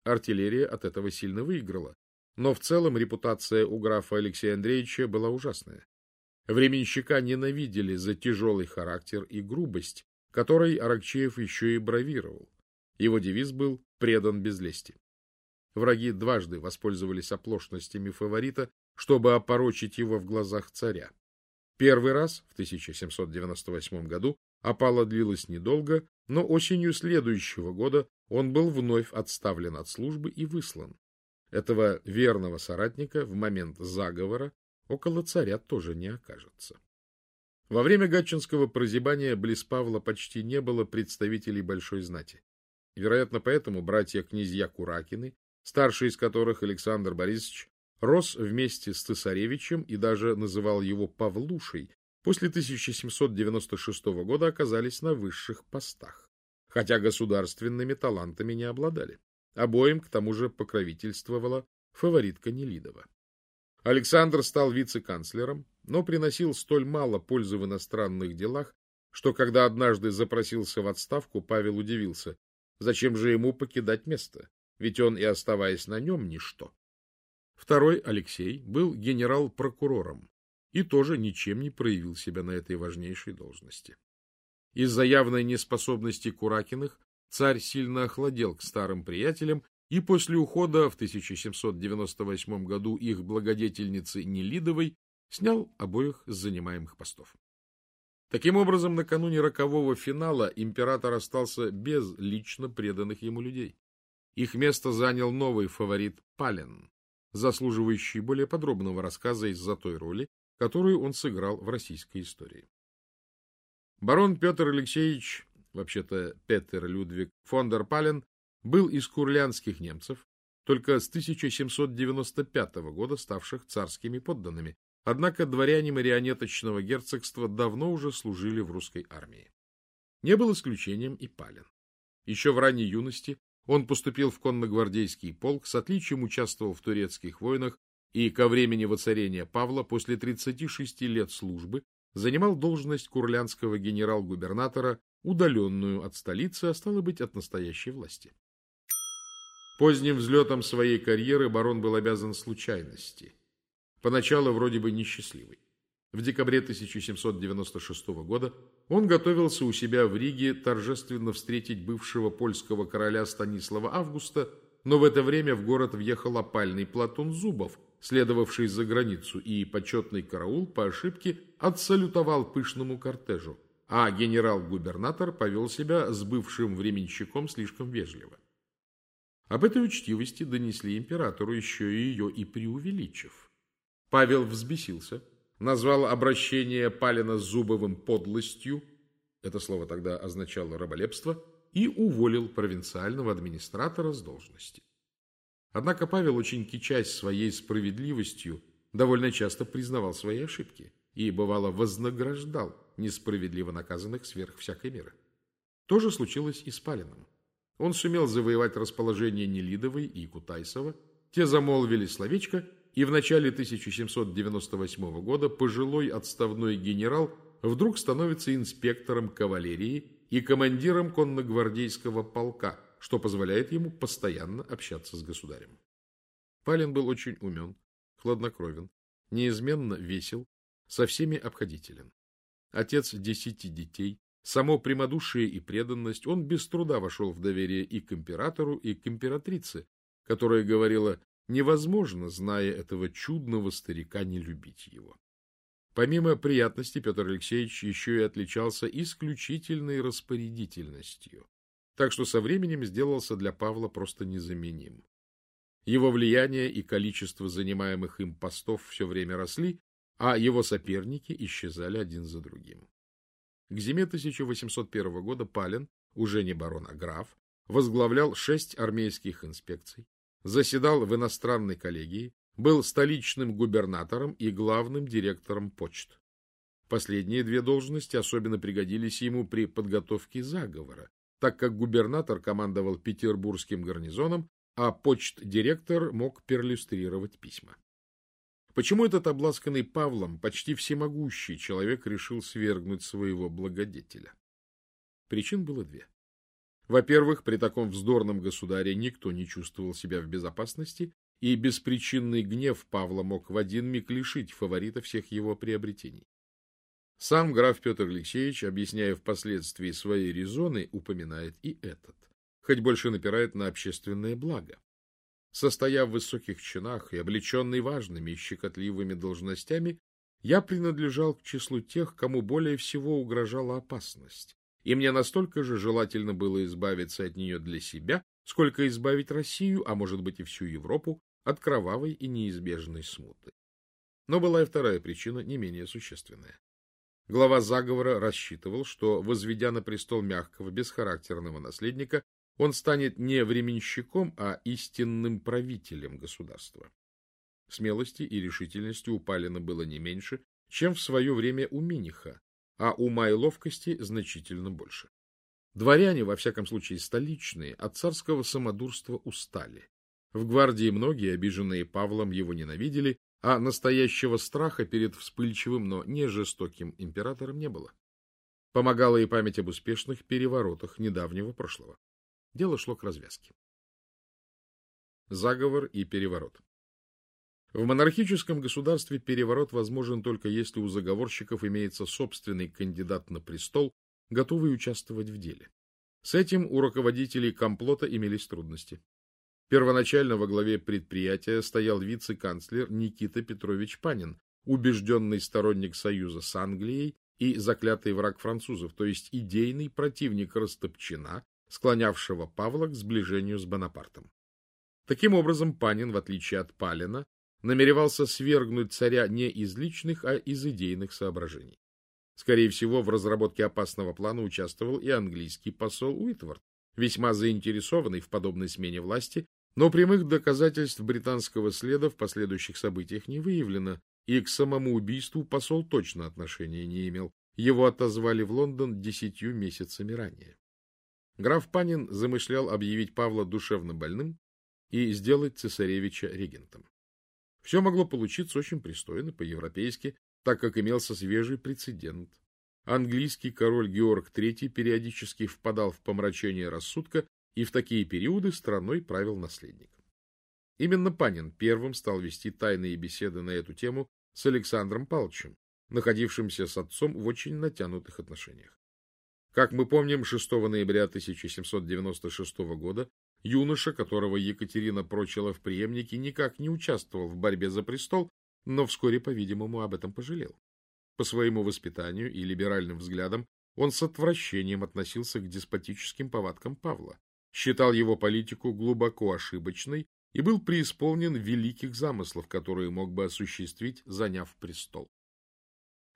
Артиллерия от этого сильно выиграла, но в целом репутация у графа Алексея Андреевича была ужасная. Временщика ненавидели за тяжелый характер и грубость, которой Аракчеев еще и бравировал. Его девиз был «предан без лести». Враги дважды воспользовались оплошностями фаворита чтобы опорочить его в глазах царя. Первый раз, в 1798 году, опала длилась недолго, но осенью следующего года он был вновь отставлен от службы и выслан. Этого верного соратника в момент заговора около царя тоже не окажется. Во время гатчинского прозябания близ Павла почти не было представителей большой знати. Вероятно, поэтому братья-князья Куракины, старший из которых Александр Борисович рос вместе с цесаревичем и даже называл его Павлушей, после 1796 года оказались на высших постах, хотя государственными талантами не обладали. Обоим, к тому же, покровительствовала фаворитка Нелидова. Александр стал вице-канцлером, но приносил столь мало пользы в иностранных делах, что когда однажды запросился в отставку, Павел удивился, зачем же ему покидать место, ведь он и оставаясь на нем ничто. Второй, Алексей, был генерал-прокурором и тоже ничем не проявил себя на этой важнейшей должности. Из-за явной неспособности Куракиных царь сильно охладел к старым приятелям, и после ухода в 1798 году их благодетельницы Нелидовой снял обоих с занимаемых постов. Таким образом, накануне рокового финала император остался без лично преданных ему людей. Их место занял новый фаворит Пален, заслуживающий более подробного рассказа из-за той роли, которую он сыграл в российской истории. Барон Петр Алексеевич, вообще-то Петер Людвиг фон дер Пален, был из курлянских немцев, только с 1795 года ставших царскими подданными. Однако дворяне марионеточного герцогства давно уже служили в русской армии. Не был исключением и Пален. Еще в ранней юности он поступил в конногвардейский полк, с отличием участвовал в турецких войнах и ко времени воцарения Павла после 36 лет службы занимал должность курлянского генерал-губернатора, удаленную от столицы, а стало быть, от настоящей власти. Поздним взлетом своей карьеры барон был обязан случайности. Поначалу вроде бы несчастливый. В декабре 1796 года он готовился у себя в Риге торжественно встретить бывшего польского короля Станислава Августа, но в это время в город въехал опальный Платон Зубов, следовавший за границу, и почетный караул по ошибке отсалютовал пышному кортежу, а генерал-губернатор повел себя с бывшим временщиком слишком вежливо. Об этой учтивости донесли императору еще и ее и преувеличив. Павел взбесился, назвал обращение Палина с Зубовым подлостью, это слово тогда означало раболепство, и уволил провинциального администратора с должности. Однако Павел, очень кичась своей справедливостью, довольно часто признавал свои ошибки и, бывало, вознаграждал несправедливо наказанных сверх всякой меры. То же случилось и с Палином. Он сумел завоевать расположение Нелидовой и Кутайсова, те замолвили словечко, и в начале 1798 года пожилой отставной генерал вдруг становится инспектором кавалерии и командиром конногвардейского полка, что позволяет ему постоянно общаться с государем. Палин был очень умен, хладнокровен, неизменно весел, со всеми обходителен. Отец десяти детей, Само прямодушие и преданность он без труда вошел в доверие и к императору, и к императрице, которая говорила, невозможно, зная этого чудного старика, не любить его. Помимо приятности, Петр Алексеевич еще и отличался исключительной распорядительностью, так что со временем сделался для Павла просто незаменим. Его влияние и количество занимаемых им постов все время росли, а его соперники исчезали один за другим. К зиме 1801 года Палин, уже не барон, а граф, возглавлял шесть армейских инспекций, заседал в иностранной коллегии, был столичным губернатором и главным директором почт. Последние две должности особенно пригодились ему при подготовке заговора, так как губернатор командовал петербургским гарнизоном, а почт-директор мог перлюстрировать письма. Почему этот обласканный Павлом, почти всемогущий человек решил свергнуть своего благодетеля? Причин было две. Во-первых, при таком вздорном государе никто не чувствовал себя в безопасности, и беспричинный гнев Павла мог в один миг лишить фаворита всех его приобретений. Сам граф Петр Алексеевич, объясняя впоследствии свои резоны, упоминает и этот, хоть больше напирает на общественное благо. Состоя в высоких чинах и облеченный важными и щекотливыми должностями, я принадлежал к числу тех, кому более всего угрожала опасность, и мне настолько же желательно было избавиться от нее для себя, сколько избавить Россию, а может быть и всю Европу, от кровавой и неизбежной смуты. Но была и вторая причина, не менее существенная. Глава заговора рассчитывал, что, возведя на престол мягкого, бесхарактерного наследника, он станет не временщиком, а истинным правителем государства. Смелости и решительности у Палина было не меньше, чем в свое время у Миниха, а ума и ловкости значительно больше. Дворяне, во всяком случае столичные, от царского самодурства устали. В гвардии многие, обиженные Павлом, его ненавидели, а настоящего страха перед вспыльчивым, но не жестоким императором не было. Помогала и память об успешных переворотах недавнего прошлого. Дело шло к развязке. Заговор и переворот. В монархическом государстве переворот возможен только если у заговорщиков имеется собственный кандидат на престол, готовый участвовать в деле. С этим у руководителей комплота имелись трудности. Первоначально во главе предприятия стоял вице-канцлер Никита Петрович Панин, убежденный сторонник союза с Англией и заклятый враг французов, то есть идейный противник Растопчина склонявшего Павла к сближению с Бонапартом. Таким образом, Панин, в отличие от Палина, намеревался свергнуть царя не из личных, а из идейных соображений. Скорее всего, в разработке опасного плана участвовал и английский посол Уитворд, весьма заинтересованный в подобной смене власти, но прямых доказательств британского следа в последующих событиях не выявлено, и к самому убийству посол точно отношения не имел. Его отозвали в Лондон десятью месяцами ранее. Граф Панин замышлял объявить Павла душевно больным и сделать цесаревича регентом. Все могло получиться очень пристойно, по-европейски, так как имелся свежий прецедент. Английский король Георг III периодически впадал в помрачение рассудка, и в такие периоды страной правил наследник. Именно Панин первым стал вести тайные беседы на эту тему с Александром Павловичем, находившимся с отцом в очень натянутых отношениях. Как мы помним, 6 ноября 1796 года юноша, которого Екатерина прочила в преемнике, никак не участвовал в борьбе за престол, но вскоре, по-видимому, об этом пожалел. По своему воспитанию и либеральным взглядам он с отвращением относился к деспотическим повадкам Павла, считал его политику глубоко ошибочной и был преисполнен великих замыслов, которые мог бы осуществить, заняв престол.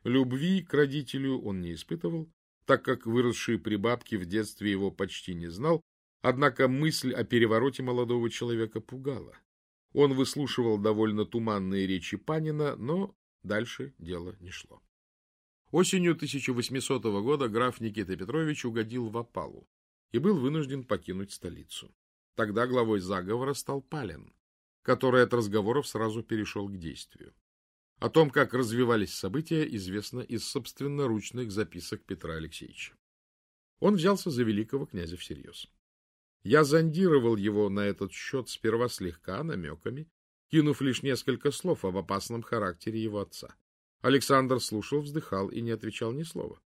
Любви к родителю он не испытывал, так как выросший при бабке в детстве его почти не знал, однако мысль о перевороте молодого человека пугала. Он выслушивал довольно туманные речи Панина, но дальше дело не шло. Осенью 1800 года граф Никита Петрович угодил в опалу и был вынужден покинуть столицу. Тогда главой заговора стал Палин, который от разговоров сразу перешел к действию. О том, как развивались события, известно из собственноручных записок Петра Алексеевича. Он взялся за великого князя всерьез. Я зондировал его на этот счет сперва слегка намеками, кинув лишь несколько слов об опасном характере его отца. Александр слушал, вздыхал и не отвечал ни слова.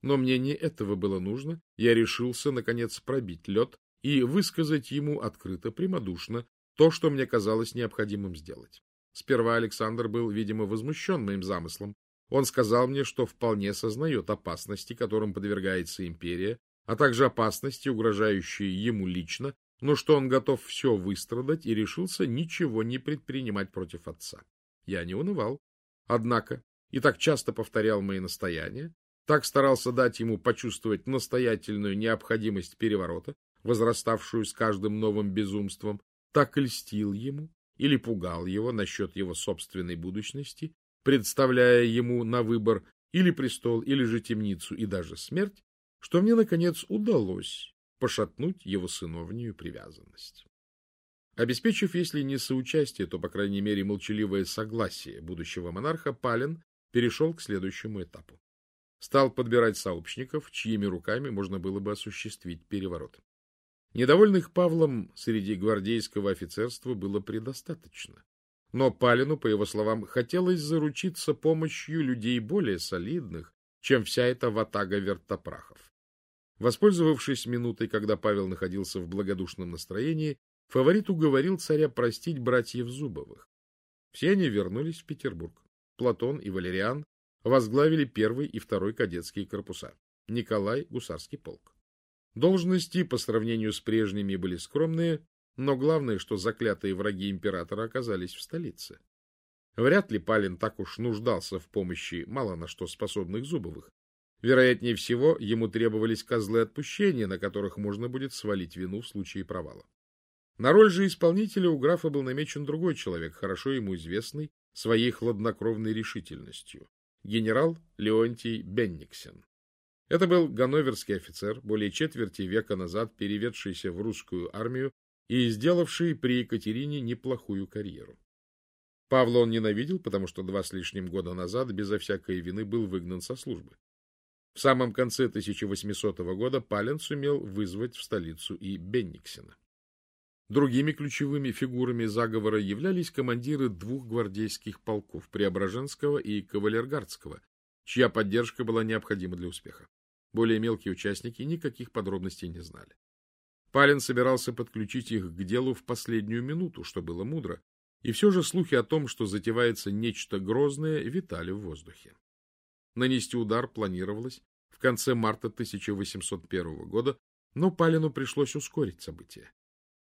Но мне не этого было нужно, я решился, наконец, пробить лед и высказать ему открыто, прямодушно, то, что мне казалось необходимым сделать. Сперва Александр был, видимо, возмущен моим замыслом. Он сказал мне, что вполне сознает опасности, которым подвергается империя, а также опасности, угрожающие ему лично, но что он готов все выстрадать и решился ничего не предпринимать против отца. Я не унывал. Однако, и так часто повторял мои настояния, так старался дать ему почувствовать настоятельную необходимость переворота, возраставшую с каждым новым безумством, так льстил ему, или пугал его насчет его собственной будущности, представляя ему на выбор или престол, или же темницу, и даже смерть, что мне, наконец, удалось пошатнуть его сыновнюю привязанность. Обеспечив, если не соучастие, то, по крайней мере, молчаливое согласие будущего монарха, Палин перешел к следующему этапу. Стал подбирать сообщников, чьими руками можно было бы осуществить переворот. Недовольных Павлом среди гвардейского офицерства было предостаточно. Но Палину, по его словам, хотелось заручиться помощью людей более солидных, чем вся эта ватага вертопрахов. Воспользовавшись минутой, когда Павел находился в благодушном настроении, фаворит уговорил царя простить братьев Зубовых. Все они вернулись в Петербург. Платон и Валериан возглавили первый и второй кадетские корпуса. Николай — гусарский полк. Должности по сравнению с прежними были скромные, но главное, что заклятые враги императора оказались в столице. Вряд ли Палин так уж нуждался в помощи мало на что способных Зубовых. Вероятнее всего, ему требовались козлы отпущения, на которых можно будет свалить вину в случае провала. На роль же исполнителя у графа был намечен другой человек, хорошо ему известный своей хладнокровной решительностью — генерал Леонтий Бенниксен. Это был ганноверский офицер, более четверти века назад переведшийся в русскую армию и сделавший при Екатерине неплохую карьеру. Павла он ненавидел, потому что два с лишним года назад безо всякой вины был выгнан со службы. В самом конце 1800 года Пален сумел вызвать в столицу и Бенниксена. Другими ключевыми фигурами заговора являлись командиры двух гвардейских полков Преображенского и Кавалергардского, чья поддержка была необходима для успеха. Более мелкие участники никаких подробностей не знали. Палин собирался подключить их к делу в последнюю минуту, что было мудро, и все же слухи о том, что затевается нечто грозное, витали в воздухе. Нанести удар планировалось в конце марта 1801 года, но Палину пришлось ускорить события.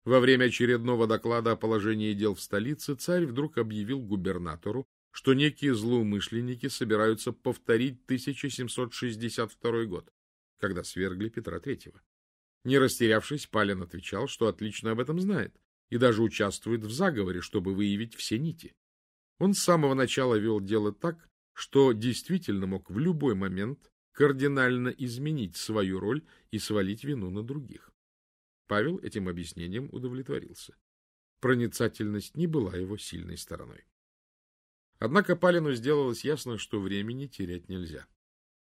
Во время очередного доклада о положении дел в столице царь вдруг объявил губернатору, что некие злоумышленники собираются повторить 1762 год, когда свергли Петра III. Не растерявшись, Палин отвечал, что отлично об этом знает и даже участвует в заговоре, чтобы выявить все нити. Он с самого начала вел дело так, что действительно мог в любой момент кардинально изменить свою роль и свалить вину на других. Павел этим объяснением удовлетворился. Проницательность не была его сильной стороной. Однако Палину сделалось ясно, что времени терять нельзя.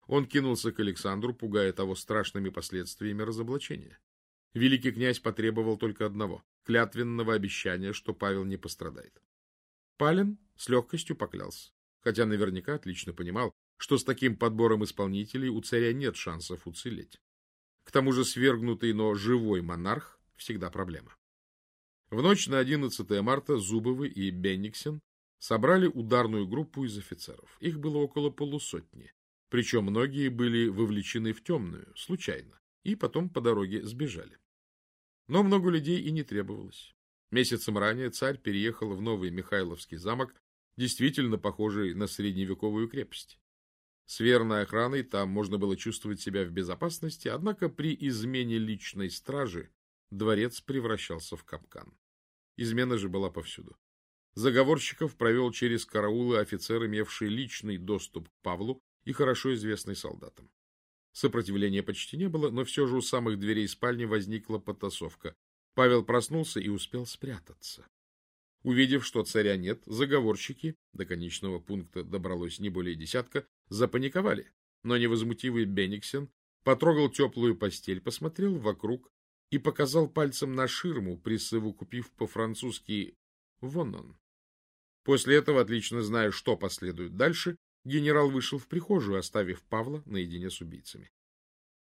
Он кинулся к Александру, пугая того страшными последствиями разоблачения. Великий князь потребовал только одного — клятвенного обещания, что Павел не пострадает. Палин с легкостью поклялся, хотя наверняка отлично понимал, что с таким подбором исполнителей у царя нет шансов уцелеть. К тому же свергнутый, но живой монарх всегда проблема. В ночь на 11 марта Зубовы и Бенниксен собрали ударную группу из офицеров. Их было около полусотни. Причем многие были вовлечены в темную, случайно, и потом по дороге сбежали. Но много людей и не требовалось. Месяцем ранее царь переехал в новый Михайловский замок, действительно похожий на средневековую крепость. С верной охраной там можно было чувствовать себя в безопасности, однако при измене личной стражи дворец превращался в капкан. Измена же была повсюду. Заговорщиков провел через караулы офицер, имевший личный доступ к Павлу и хорошо известный солдатам. Сопротивления почти не было, но все же у самых дверей спальни возникла потасовка. Павел проснулся и успел спрятаться. Увидев, что царя нет, заговорщики, до конечного пункта добралось не более десятка, запаниковали. Но невозмутивый Бениксен потрогал теплую постель, посмотрел вокруг и показал пальцем на ширму, присовокупив по-французски «вон он». После этого, отлично зная, что последует дальше, генерал вышел в прихожую, оставив Павла наедине с убийцами.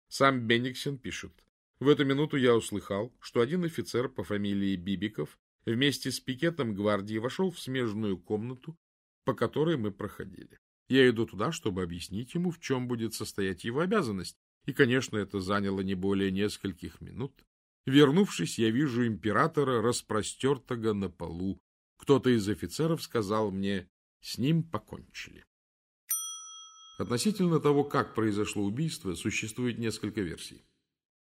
Сам Бенниксен пишет. В эту минуту я услыхал, что один офицер по фамилии Бибиков вместе с пикетом гвардии вошел в смежную комнату, по которой мы проходили. Я иду туда, чтобы объяснить ему, в чем будет состоять его обязанность, и, конечно, это заняло не более нескольких минут. Вернувшись, я вижу императора, распростертого на полу. Кто-то из офицеров сказал мне, с ним покончили. Относительно того, как произошло убийство, существует несколько версий.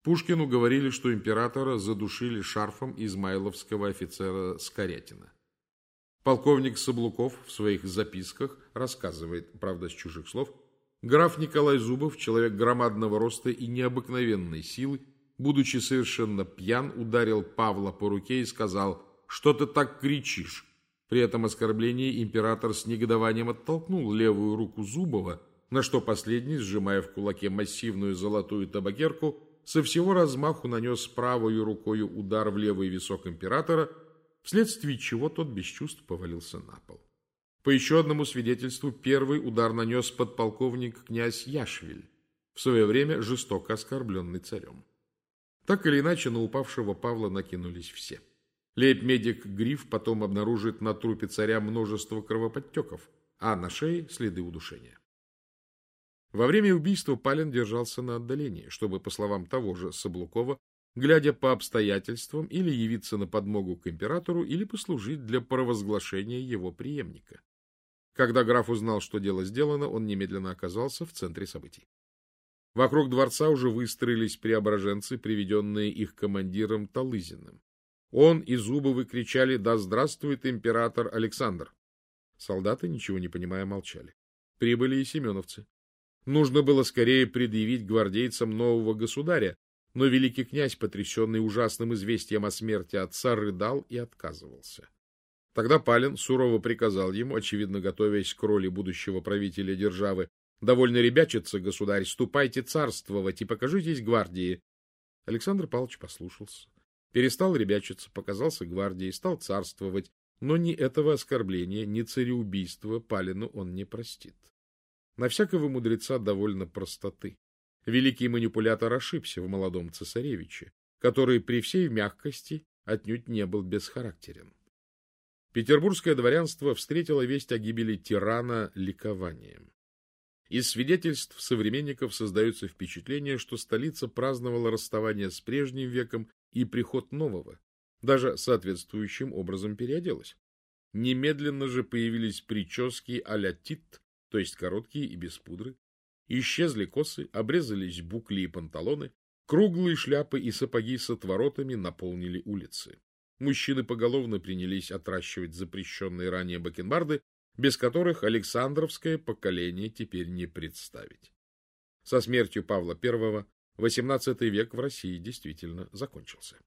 Пушкину говорили, что императора задушили шарфом измайловского офицера Скорятина. Полковник Соблуков в своих записках рассказывает, правда, с чужих слов, граф Николай Зубов, человек громадного роста и необыкновенной силы, будучи совершенно пьян, ударил Павла по руке и сказал «Что ты так кричишь?». При этом оскорблении император с негодованием оттолкнул левую руку Зубова на что последний, сжимая в кулаке массивную золотую табакерку, со всего размаху нанес правой рукой удар в левый висок императора, вследствие чего тот без чувств повалился на пол. По еще одному свидетельству, первый удар нанес подполковник князь Яшвиль, в свое время жестоко оскорбленный царем. Так или иначе, на упавшего Павла накинулись все. Лейб-медик Гриф потом обнаружит на трупе царя множество кровоподтеков, а на шее следы удушения. Во время убийства Палин держался на отдалении, чтобы, по словам того же Соблукова, глядя по обстоятельствам, или явиться на подмогу к императору, или послужить для провозглашения его преемника. Когда граф узнал, что дело сделано, он немедленно оказался в центре событий. Вокруг дворца уже выстроились преображенцы, приведенные их командиром Талызиным. Он и Зубовы кричали «Да здравствует император Александр!». Солдаты, ничего не понимая, молчали. Прибыли и семеновцы. Нужно было скорее предъявить гвардейцам нового государя, но великий князь, потрясенный ужасным известием о смерти отца, рыдал и отказывался. Тогда Палин сурово приказал ему, очевидно готовясь к роли будущего правителя державы, «Довольно ребячиться, государь, ступайте царствовать и покажитесь гвардии». Александр Павлович послушался. Перестал ребячиться, показался гвардии, стал царствовать, но ни этого оскорбления, ни цареубийства Палину он не простит. На всякого мудреца довольно простоты. Великий манипулятор ошибся в молодом цесаревиче, который при всей мягкости отнюдь не был бесхарактерен. Петербургское дворянство встретило весть о гибели тирана ликованием. Из свидетельств современников создается впечатление, что столица праздновала расставание с прежним веком и приход нового, даже соответствующим образом переоделась. Немедленно же появились прически а-ля Тит, то есть короткие и без пудры. Исчезли косы, обрезались букли и панталоны, круглые шляпы и сапоги с отворотами наполнили улицы. Мужчины поголовно принялись отращивать запрещенные ранее бакенбарды, без которых Александровское поколение теперь не представить. Со смертью Павла I XVIII век в России действительно закончился.